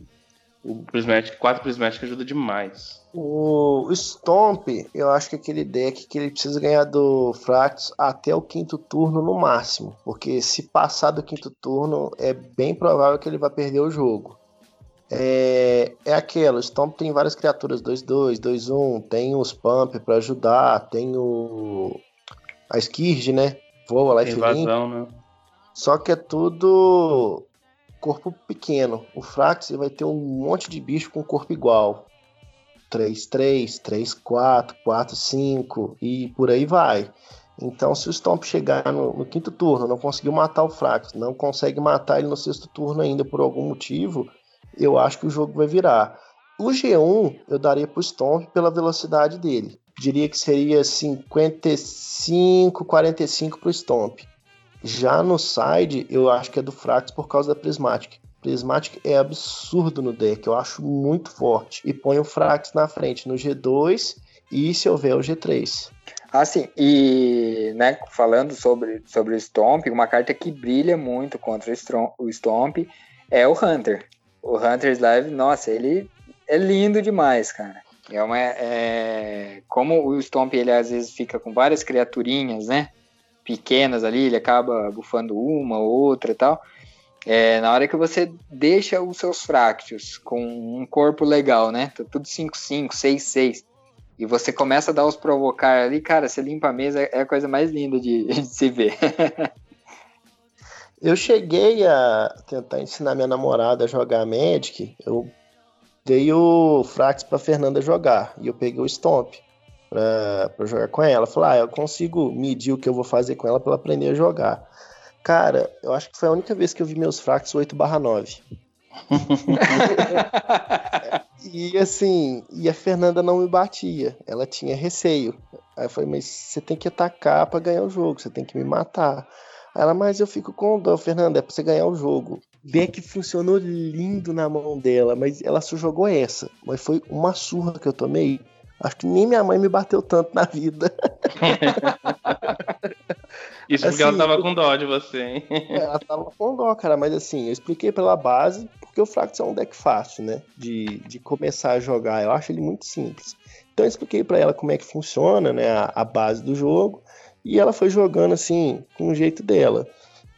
O Prismatic, 4 Prismatic ajuda demais. O Stomp, eu acho que aquele deck que ele precisa ganhar do Frax até o quinto turno no máximo. Porque se passar do quinto turno, é bem provável que ele vai perder o jogo. É, é aquela, o Stomp tem várias criaturas 2-2, 2-1, tem os Pump para ajudar, tem o a Skirge, né? Voa lá Invasão, né? Só que é tudo corpo pequeno. O Frax vai ter um monte de bicho com corpo igual. 3, 3, 3, 4, 4, 5 e por aí vai. Então, se o Stomp chegar no, no, quinto turno, não conseguiu matar o Frax, não consegue matar ele no sexto turno ainda por algum motivo, eu acho que o jogo vai virar. O G1 eu daria pro Stomp pela velocidade dele diria que seria 55, 45 para o Stomp. Já no side, eu acho que é do Frax por causa da Prismatic. Prismatic é absurdo no deck, eu acho muito forte. E põe o Frax na frente no G2 e se houver o G3. Ah, sim. E, né, falando sobre, sobre o Stomp, uma carta que brilha muito contra o Stomp é o Hunter. O Hunter Slave, nossa, ele é lindo demais, cara. É uma, é, como o Stomp ele às vezes fica com várias criaturinhas, né? Pequenas ali, ele acaba bufando uma ou outra e tal. É, na hora que você deixa os seus Fractios com um corpo legal, né? Tá tudo 5-5, 6-6. E você começa a dar os provocar ali, cara, você limpa a mesa, é a coisa mais linda de, de se ver. eu cheguei a tentar ensinar minha namorada a jogar Magic. Eu dei o Frax pra Fernanda jogar. E eu peguei o Stomp pra, pra jogar com ela. Falei, ah, eu consigo medir o que eu vou fazer com ela pra ela aprender a jogar. Cara, eu acho que foi a única vez que eu vi meus Frax 8 9. e assim, e a Fernanda não me batia, ela tinha receio. Aí eu falei, mas você tem que atacar para ganhar o jogo, você tem que me matar. Aí ela, mas eu fico com dó, Fernanda, é pra você ganhar o jogo. Deck funcionou lindo na mão dela, mas ela só jogou essa. Mas foi uma surra que eu tomei. Acho que nem minha mãe me bateu tanto na vida. Isso porque assim, ela tava com dó de você, hein? ela tava com dó, cara, mas assim, eu expliquei pela base, porque o Fractus é um deck fácil, né? De, de começar a jogar. Eu acho ele muito simples. Então eu expliquei para ela como é que funciona, né? A, a base do jogo. E ela foi jogando assim, com o jeito dela.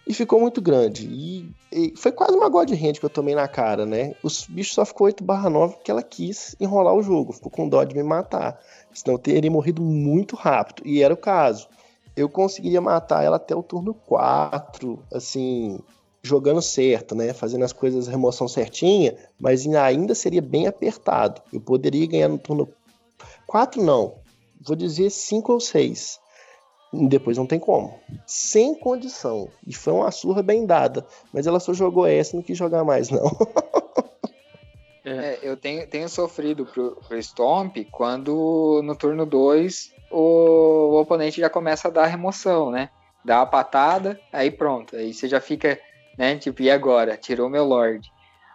E ficou muito grande. E, e foi quase uma God Hand que eu tomei na cara, né? Os bichos só ficou 8 9 porque ela quis enrolar o jogo. Ficou com dó de me matar. Senão eu teria morrido muito rápido. E era o caso. Eu conseguiria matar ela até o turno 4, assim, jogando certo, né? Fazendo as coisas, remoção certinha, mas ainda seria bem apertado. Eu poderia ganhar no turno 4, não. Vou dizer 5 ou 6. Depois não tem como. Sem condição. E foi uma surra bem dada. Mas ela só jogou essa, não quis jogar mais, não. é, eu tenho, tenho sofrido pro, pro Stomp quando no turno 2 o, o oponente já começa a dar a remoção, né? Dá a patada, aí pronto. Aí você já fica, né? Tipo, e agora? Tirou meu Lorde.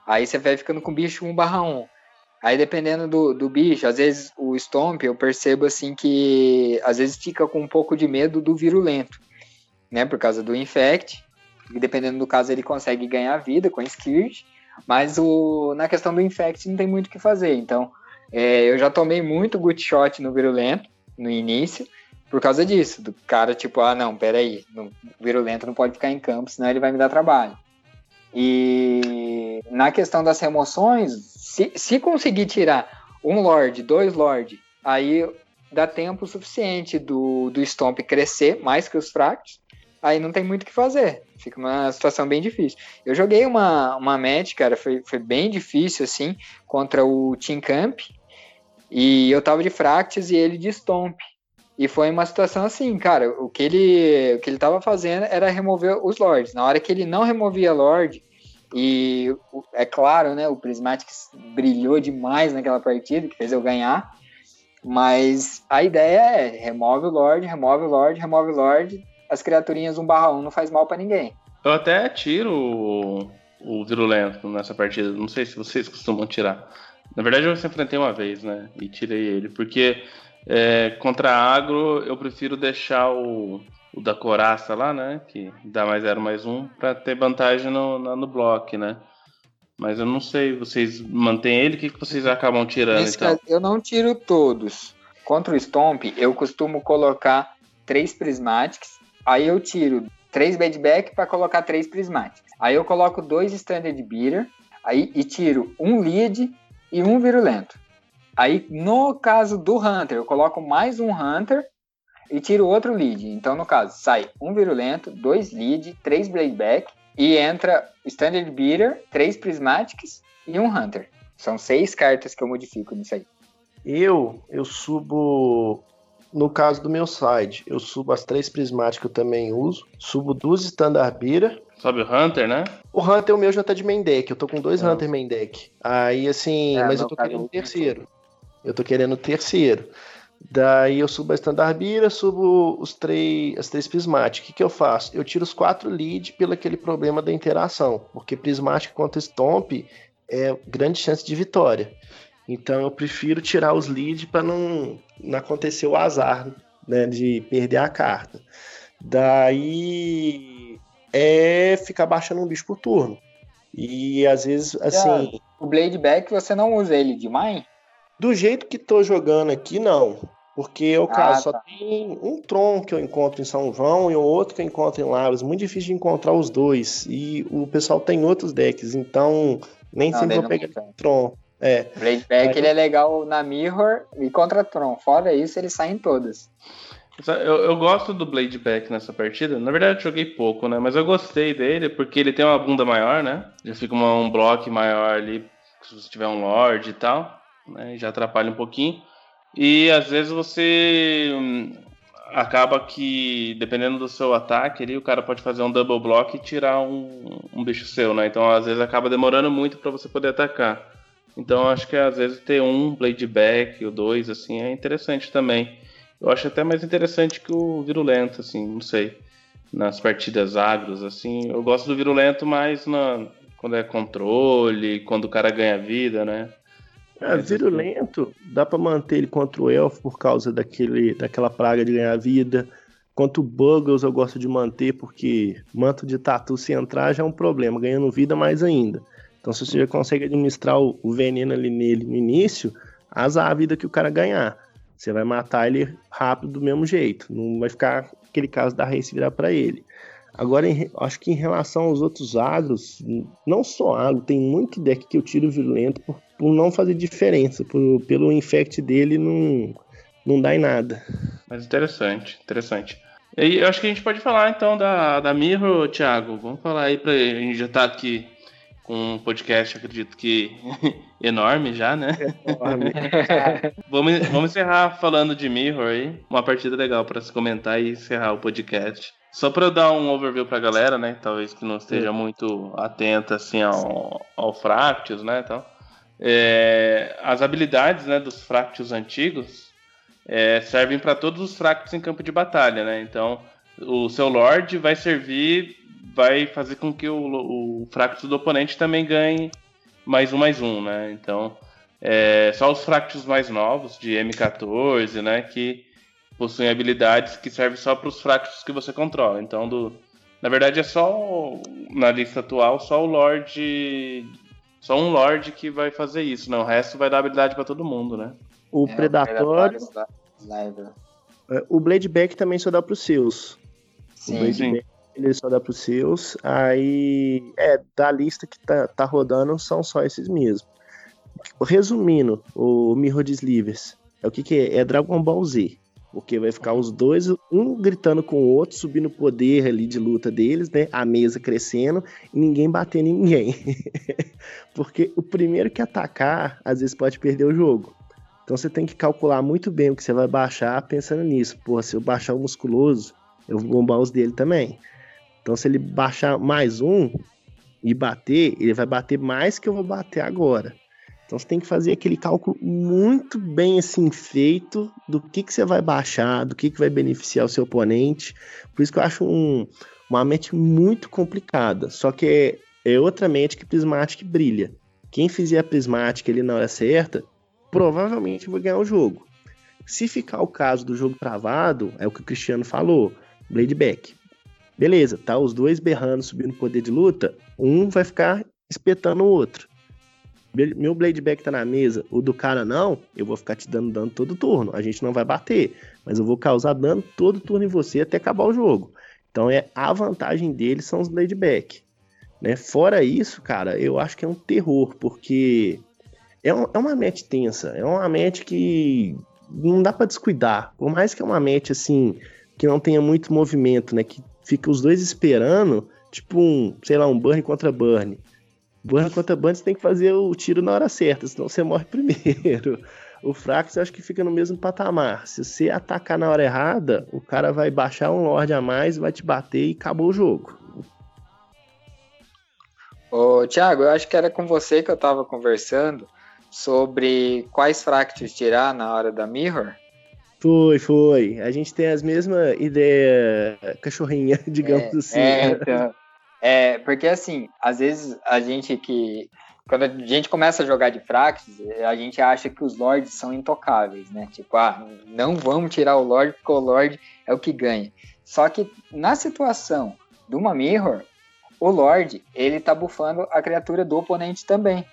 Aí você vai ficando com bicho 1 barra 1. Aí dependendo do, do bicho, às vezes o Stomp eu percebo assim que às vezes fica com um pouco de medo do virulento, né? Por causa do Infect. E dependendo do caso ele consegue ganhar vida com Skirt. Mas o, na questão do Infect não tem muito o que fazer. Então é, eu já tomei muito good shot no virulento no início por causa disso. Do cara tipo, ah não, peraí, o virulento não pode ficar em campo, senão ele vai me dar trabalho. E na questão das remoções, se, se conseguir tirar um Lorde, dois Lorde, aí dá tempo suficiente do, do Stomp crescer mais que os fracos, aí não tem muito o que fazer. Fica uma situação bem difícil. Eu joguei uma, uma match, cara, foi, foi bem difícil, assim, contra o Team Camp, e eu tava de Fractus e ele de Stomp. E foi uma situação assim, cara, o que ele, o que ele tava fazendo era remover os Lords. Na hora que ele não removia Lord, e é claro, né, o Prismatics brilhou demais naquela partida, que fez eu ganhar. Mas a ideia é remove o Lorde, remove o Lorde, remove o Lorde. As criaturinhas 1 barra 1 não faz mal para ninguém. Eu até tiro o, o Virulento nessa partida. Não sei se vocês costumam tirar. Na verdade, eu se enfrentei uma vez, né? E tirei ele. Porque é, contra agro, eu prefiro deixar o, o da coraça lá, né? Que dá mais zero mais um, para ter vantagem no, no, no bloco, né? Mas eu não sei, vocês mantêm ele? O que, que vocês acabam tirando Nesse então? Caso, eu não tiro todos. Contra o Stomp, eu costumo colocar três Prismatics. Aí eu tiro três Badback para colocar três Prismatics. Aí eu coloco dois Standard Beater. Aí, e tiro um Lead e um Virulento. Aí, no caso do Hunter, eu coloco mais um Hunter e tiro outro lead. Então, no caso, sai um virulento, dois lead, três bladeback e entra standard beater, três prismatics e um hunter. São seis cartas que eu modifico nisso aí. Eu, eu subo no caso do meu side, eu subo as três prismáticas que eu também uso. Subo duas Standard Beater. Sobe o Hunter, né? O Hunter, o meu já tá de main deck. Eu tô com dois é. Hunter main deck. Aí, assim, é, mas eu tô querendo o terceiro. Eu tô querendo o terceiro. Daí eu subo a Standard Beer, subo os três, as três Prismatic. O que, que eu faço? Eu tiro os quatro lead pelo aquele problema da interação, porque Prismatic contra Stomp é grande chance de vitória. Então eu prefiro tirar os lead para não, não acontecer o azar né, de perder a carta. Daí é ficar baixando um bicho por turno. E às vezes, assim. o Blade Back você não usa ele de mine? Do jeito que tô jogando aqui, não. Porque o caso ah, só tá. tem um Tron que eu encontro em São João e o outro que eu encontro em Lavras. Muito difícil de encontrar os dois. E o pessoal tem outros decks, então nem não, sempre vou pegar o Tron. É. Blade Back ele é legal na Mirror e contra Tron. Fora isso, ele sai em todas. Eu, eu, gosto do Blade Back nessa partida. Na verdade, eu joguei pouco, né? Mas eu gostei dele porque ele tem uma bunda maior, né? Já fica uma, um bloco maior ali se você tiver um Lord e tal né? Já atrapalha um pouquinho. E às vezes você hum, acaba que, dependendo do seu ataque, ali, o cara pode fazer um double block e tirar um, um bicho seu, né? Então às vezes acaba demorando muito para você poder atacar. Então acho que às vezes ter um blade back ou dois assim é interessante também. eu acho até mais interessante que o virulento, assim, não sei. Nas partidas agros, assim, eu gosto do virulento mais na, quando é controle, quando o cara ganha vida, né? É, virulento, dá para manter ele contra o elfo por causa daquele, daquela praga de ganhar vida. Quanto o Buggles eu gosto de manter, porque manto de tatu se entrar já é um problema, ganhando vida mais ainda. Então se você já consegue administrar o, o veneno ali nele no início, azar a vida que o cara ganhar. Você vai matar ele rápido do mesmo jeito. Não vai ficar aquele caso da race virar para ele. Agora, em, acho que em relação aos outros agros, não só agro, tem muito deck que eu tiro virulento por, por não fazer diferença, por, pelo infect dele não, não dá em nada. Mas interessante, interessante. E eu acho que a gente pode falar então da, da Mirror, Thiago. Vamos falar aí pra. A gente já tá aqui com um podcast, acredito que enorme já, né? Enorme. vamos, vamos encerrar falando de Mirror aí. Uma partida legal para se comentar e encerrar o podcast. Só para dar um overview para a galera, né? Talvez que não esteja muito atenta assim ao, ao Fractious, né? Então, é, as habilidades né, dos Fractious antigos é, servem para todos os Fractious em campo de batalha, né? Então, o seu Lord vai servir, vai fazer com que o, o Fractious do oponente também ganhe mais um, mais um, né? Então, é, só os Fractious mais novos, de M14, né? Que possuem habilidades que servem só para os fractos que você controla. Então, do, na verdade, é só na lista atual só o Lorde, só um Lorde que vai fazer isso, né? O resto vai dar habilidade para todo mundo, né? O é, Predatório, o, é, o Blade Back também só dá para os seus. Sim, o Blade sim. Back, ele só dá para os seus. Aí, é, da lista que tá, tá rodando são só esses mesmos. Resumindo, o Mirror de Slivers é o que, que é? É Dragon Ball Z. Porque vai ficar os dois, um gritando com o outro, subindo o poder ali de luta deles, né? A mesa crescendo e ninguém batendo em ninguém. Porque o primeiro que atacar, às vezes pode perder o jogo. Então você tem que calcular muito bem o que você vai baixar pensando nisso. Pô, se eu baixar o musculoso, eu vou bombar os dele também. Então se ele baixar mais um e bater, ele vai bater mais que eu vou bater agora. Então você tem que fazer aquele cálculo muito bem assim feito do que, que você vai baixar, do que, que vai beneficiar o seu oponente. Por isso que eu acho um, uma mente muito complicada. Só que é, outra mente que Prismatic brilha. Quem fizer a Prismatic ali na hora certa, provavelmente vai ganhar o jogo. Se ficar o caso do jogo travado, é o que o Cristiano falou, Blade Back. Beleza, tá os dois berrando, subindo poder de luta, um vai ficar espetando o outro meu blade back tá na mesa, o do cara não, eu vou ficar te dando dano todo turno. A gente não vai bater, mas eu vou causar dano todo turno em você até acabar o jogo. Então é a vantagem dele são os blade back. Né? Fora isso, cara, eu acho que é um terror, porque é, um, é uma match tensa, é uma match que não dá para descuidar. Por mais que é uma match assim, que não tenha muito movimento, né? Que fica os dois esperando, tipo um, sei lá, um burn contra burn. Burn contra Burn você tem que fazer o tiro na hora certa, senão você morre primeiro. O Frax eu acho que fica no mesmo patamar. Se você atacar na hora errada, o cara vai baixar um Lorde a mais, vai te bater e acabou o jogo. Ô, Thiago, eu acho que era com você que eu tava conversando sobre quais Fractals tirar na hora da Mirror. Foi, foi. A gente tem as mesmas ideias cachorrinha, digamos é, assim. É, então, é, porque assim, às vezes a gente que. Quando a gente começa a jogar de Fraxis, a gente acha que os Lords são intocáveis, né? Tipo, ah, não vamos tirar o Lord porque o Lord é o que ganha. Só que na situação de uma Mirror, o Lord, ele tá bufando a criatura do oponente também.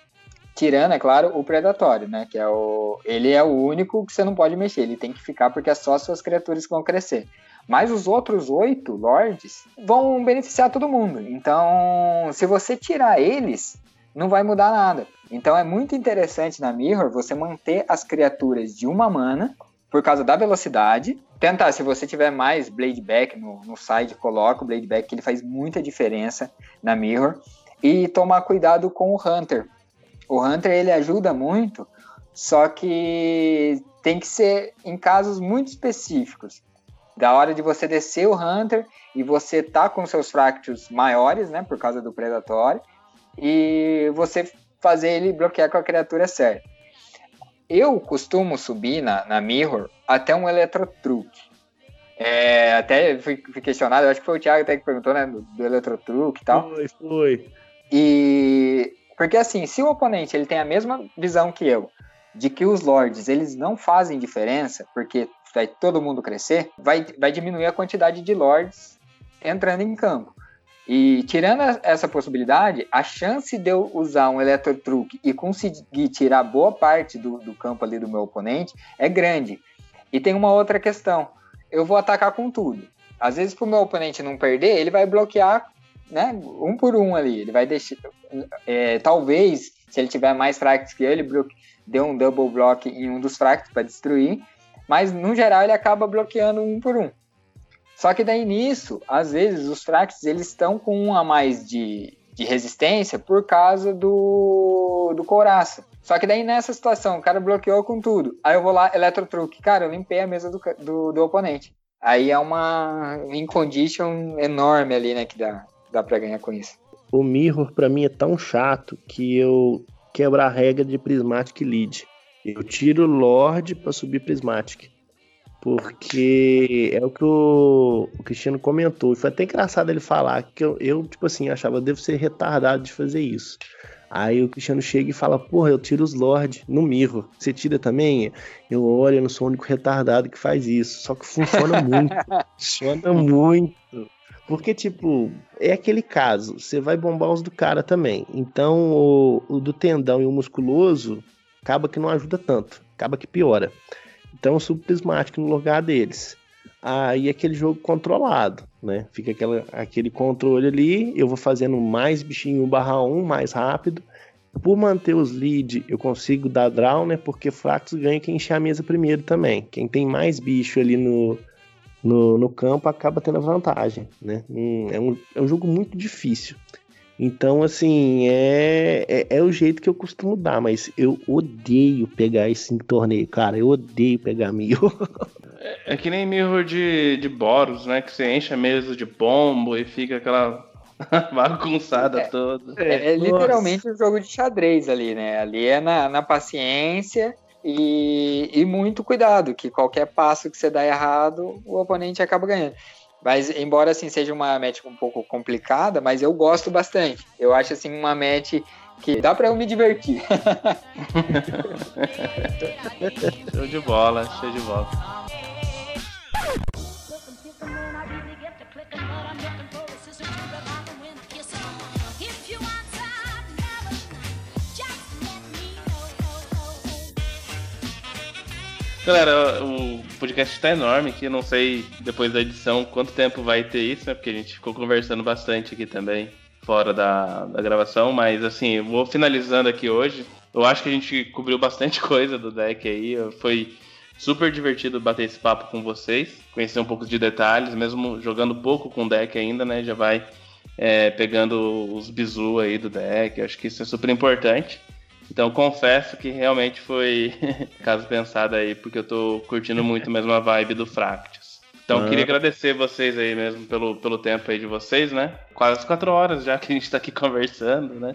Tirando, é claro, o Predatório, né? Que é o. Ele é o único que você não pode mexer. Ele tem que ficar porque é só suas criaturas que vão crescer. Mas os outros oito lords vão beneficiar todo mundo. Então, se você tirar eles, não vai mudar nada. Então é muito interessante na Mirror você manter as criaturas de uma mana por causa da velocidade. Tentar, se você tiver mais Blade Back no, no side, coloca o Blade Back, que ele faz muita diferença na Mirror. E tomar cuidado com o Hunter. O Hunter ele ajuda muito, só que tem que ser em casos muito específicos da hora de você descer o Hunter e você tá com seus fractos maiores, né, por causa do predatório, e você fazer ele bloquear com a criatura certa. Eu costumo subir na, na Mirror até um Eletrotruque. É, até fui, fui, questionado, acho que foi o Thiago até que perguntou, né, do, do Eletrotruque e tal. Foi, foi. E porque assim, se o oponente ele tem a mesma visão que eu, de que os lords eles não fazem diferença, porque vai todo mundo crescer, vai, vai diminuir a quantidade de lords entrando em campo. E tirando essa possibilidade, a chance de eu usar um Eletrotruque e conseguir tirar boa parte do, do campo ali do meu oponente é grande. E tem uma outra questão. Eu vou atacar com tudo. Às vezes, para o meu oponente não perder, ele vai bloquear né, um por um ali. Ele vai deixar. É, talvez, se ele tiver mais fracts que ele bloque, dê um double block em um dos fracts para destruir. Mas, no geral, ele acaba bloqueando um por um. Só que daí nisso, às vezes os fracts eles estão com um a mais de, de resistência por causa do, do couraça. Só que daí nessa situação, o cara bloqueou com tudo. Aí eu vou lá, Eletrotruque. Cara, eu limpei a mesa do, do, do oponente. Aí é uma incondition enorme ali, né, que dá, dá pra ganhar com isso. O Mirror pra mim é tão chato que eu quebro a regra de Prismatic Lead. Eu tiro Lorde para subir Prismatic. Porque é o que o, o Cristiano comentou. E foi até engraçado ele falar que eu, eu, tipo assim, achava, devo ser retardado de fazer isso. Aí o Cristiano chega e fala, porra, eu tiro os Lorde no mirro. Você tira também? Eu olho, eu não sou o único retardado que faz isso. Só que funciona muito. funciona muito. Porque, tipo, é aquele caso, você vai bombar os do cara também. Então, o, o do tendão e o musculoso acaba que não ajuda tanto. Acaba que piora. Então eu subo Prismatic no lugar deles. Aí aquele jogo controlado, né? Fica aquela, aquele controle ali, eu vou fazendo mais bichinho barra 1, mais rápido. Por manter os lead, eu consigo dar draw, né? Porque Frax ganha quem encher a mesa primeiro também. Quem tem mais bicho ali no, no, no campo acaba tendo vantagem, né? Um, é, um, é um jogo muito difícil. Então, assim, é, é, é, o jeito que eu costumo dar, mas eu odeio pegar esse torneio, cara. Eu odeio pegar Mirror. É, é, que nem Mirror de, de Boros, né? Que você enche a mesa de bombo e fica aquela bagunçada é, toda. É, é literalmente um jogo de xadrez ali, né? Ali é na, na paciência e, e muito cuidado, que qualquer passo que você dá errado, o oponente acaba ganhando. Mas, embora assim seja uma match um pouco complicada, mas eu gosto bastante. Eu acho assim uma match que dá para eu me divertir. show de bola, show de bola. Galera, o podcast está enorme aqui, não sei depois da edição quanto tempo vai ter isso, né? Porque a gente ficou conversando bastante aqui também, fora da, da gravação, mas assim, vou finalizando aqui hoje. Eu acho que a gente cobriu bastante coisa do deck aí, foi super divertido bater esse papo com vocês, conhecer um pouco de detalhes, mesmo jogando pouco com deck ainda, né? Já vai é, pegando os bizu aí do deck, acho que isso é super importante. Então confesso que realmente foi caso pensado aí, porque eu tô curtindo muito mesmo a vibe do Fractus. Então ah. queria agradecer vocês aí mesmo pelo, pelo tempo aí de vocês, né? Quase quatro horas já que a gente tá aqui conversando, né?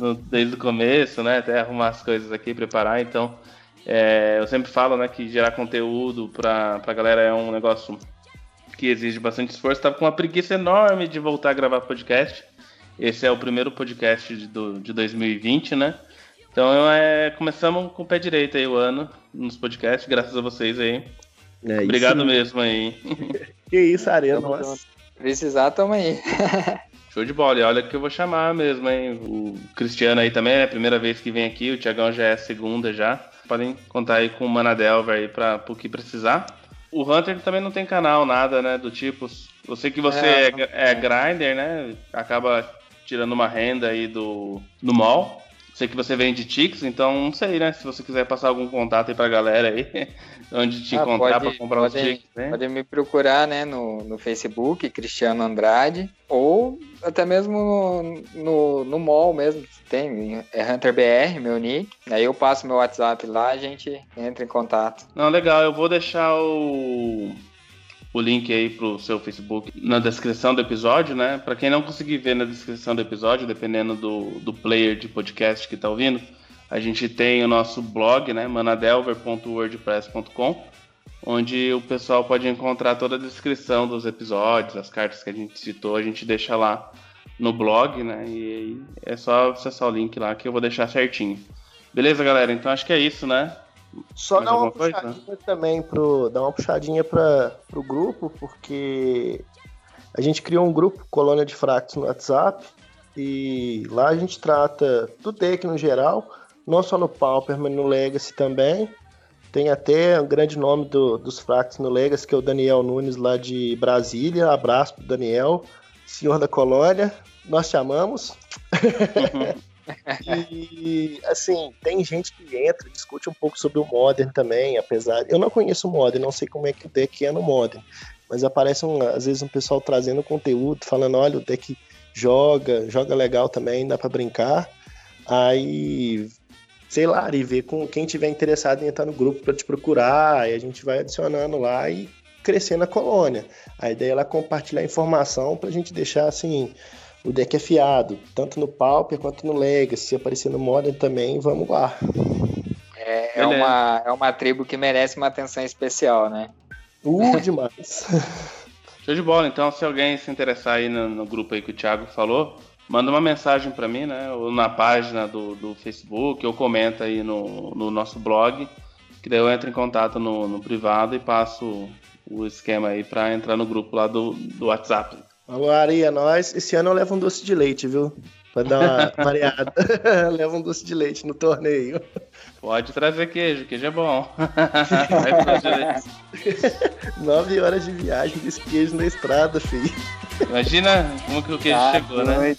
No, desde o começo, né? Até arrumar as coisas aqui, preparar. Então, é, eu sempre falo, né, que gerar conteúdo pra, pra galera é um negócio que exige bastante esforço. Tava com uma preguiça enorme de voltar a gravar podcast. Esse é o primeiro podcast de, do, de 2020, né? Então é, começamos com o pé direito aí o ano nos podcasts, graças a vocês aí. É Obrigado mesmo aí. que isso, Arena. Nossa. Precisar, tamo aí. Show de bola. E olha que eu vou chamar mesmo, hein? O Cristiano aí também é a primeira vez que vem aqui, o Tiagão já é a segunda já. Podem contar aí com o Manadelver aí pra, pro que precisar. O Hunter também não tem canal, nada, né? Do tipo. Eu sei que você é, é, é grinder, né? Acaba tirando uma renda aí do, do mall. Sei que você vende Tix, então não sei, né? Se você quiser passar algum contato aí pra galera aí, onde te ah, encontrar para comprar pode, os Tix, né? Pode me procurar, né, no, no Facebook, Cristiano Andrade, ou até mesmo no, no, no mall mesmo, tem, é Hunter BR, meu nick. Aí eu passo meu WhatsApp lá, a gente entra em contato. Não, legal, eu vou deixar o o link aí pro seu Facebook na descrição do episódio, né? Para quem não conseguir ver na descrição do episódio, dependendo do, do player de podcast que tá ouvindo, A gente tem o nosso blog, né, manadelver.wordpress.com, onde o pessoal pode encontrar toda a descrição dos episódios, as cartas que a gente citou, a gente deixa lá no blog, né? E é só acessar o link lá que eu vou deixar certinho. Beleza, galera? Então acho que é isso, né? Só dar uma puxadinha coisa? também pro. Dar uma puxadinha para pro grupo, porque a gente criou um grupo, Colônia de Fractos, no WhatsApp, e lá a gente trata do deck no geral, não só no Pauper, mas no Legacy também. Tem até um grande nome do, dos Fractos no Legacy, que é o Daniel Nunes, lá de Brasília. Abraço pro Daniel, senhor da colônia. Nós te amamos. e assim, tem gente que entra, discute um pouco sobre o Modern também, apesar. Eu não conheço o Modern, não sei como é que o deck é no Modern. Mas aparece um, às vezes um pessoal trazendo conteúdo, falando, olha, o deck joga, joga legal também, dá para brincar. Aí, sei lá, e ver com quem tiver interessado em entrar no grupo para te procurar, e a gente vai adicionando lá e crescendo a colônia. A ideia é ela compartilhar informação para a gente deixar assim o deck afiado, tanto no Pauper quanto no Legacy. Se aparecer no Modern também, vamos lá. É, é uma, é uma tribo que merece uma atenção especial, né? Uh, demais. Show de bola. Então, se alguém se interessar aí no, no grupo aí que o Thiago falou, manda uma mensagem para mim, né? Ou na página do, do Facebook, ou comenta aí no, no nosso blog, que daí eu entro em contato no, no privado e passo o esquema aí para entrar no grupo lá do, do WhatsApp. Alô, Aria, nós. Esse ano eu levo um doce de leite, viu? Pra dar uma variada. Leva um doce de leite no torneio. Pode trazer queijo, queijo é bom. Nove horas de viagem desse queijo na estrada, filho. Imagina como que o queijo ah, chegou, né?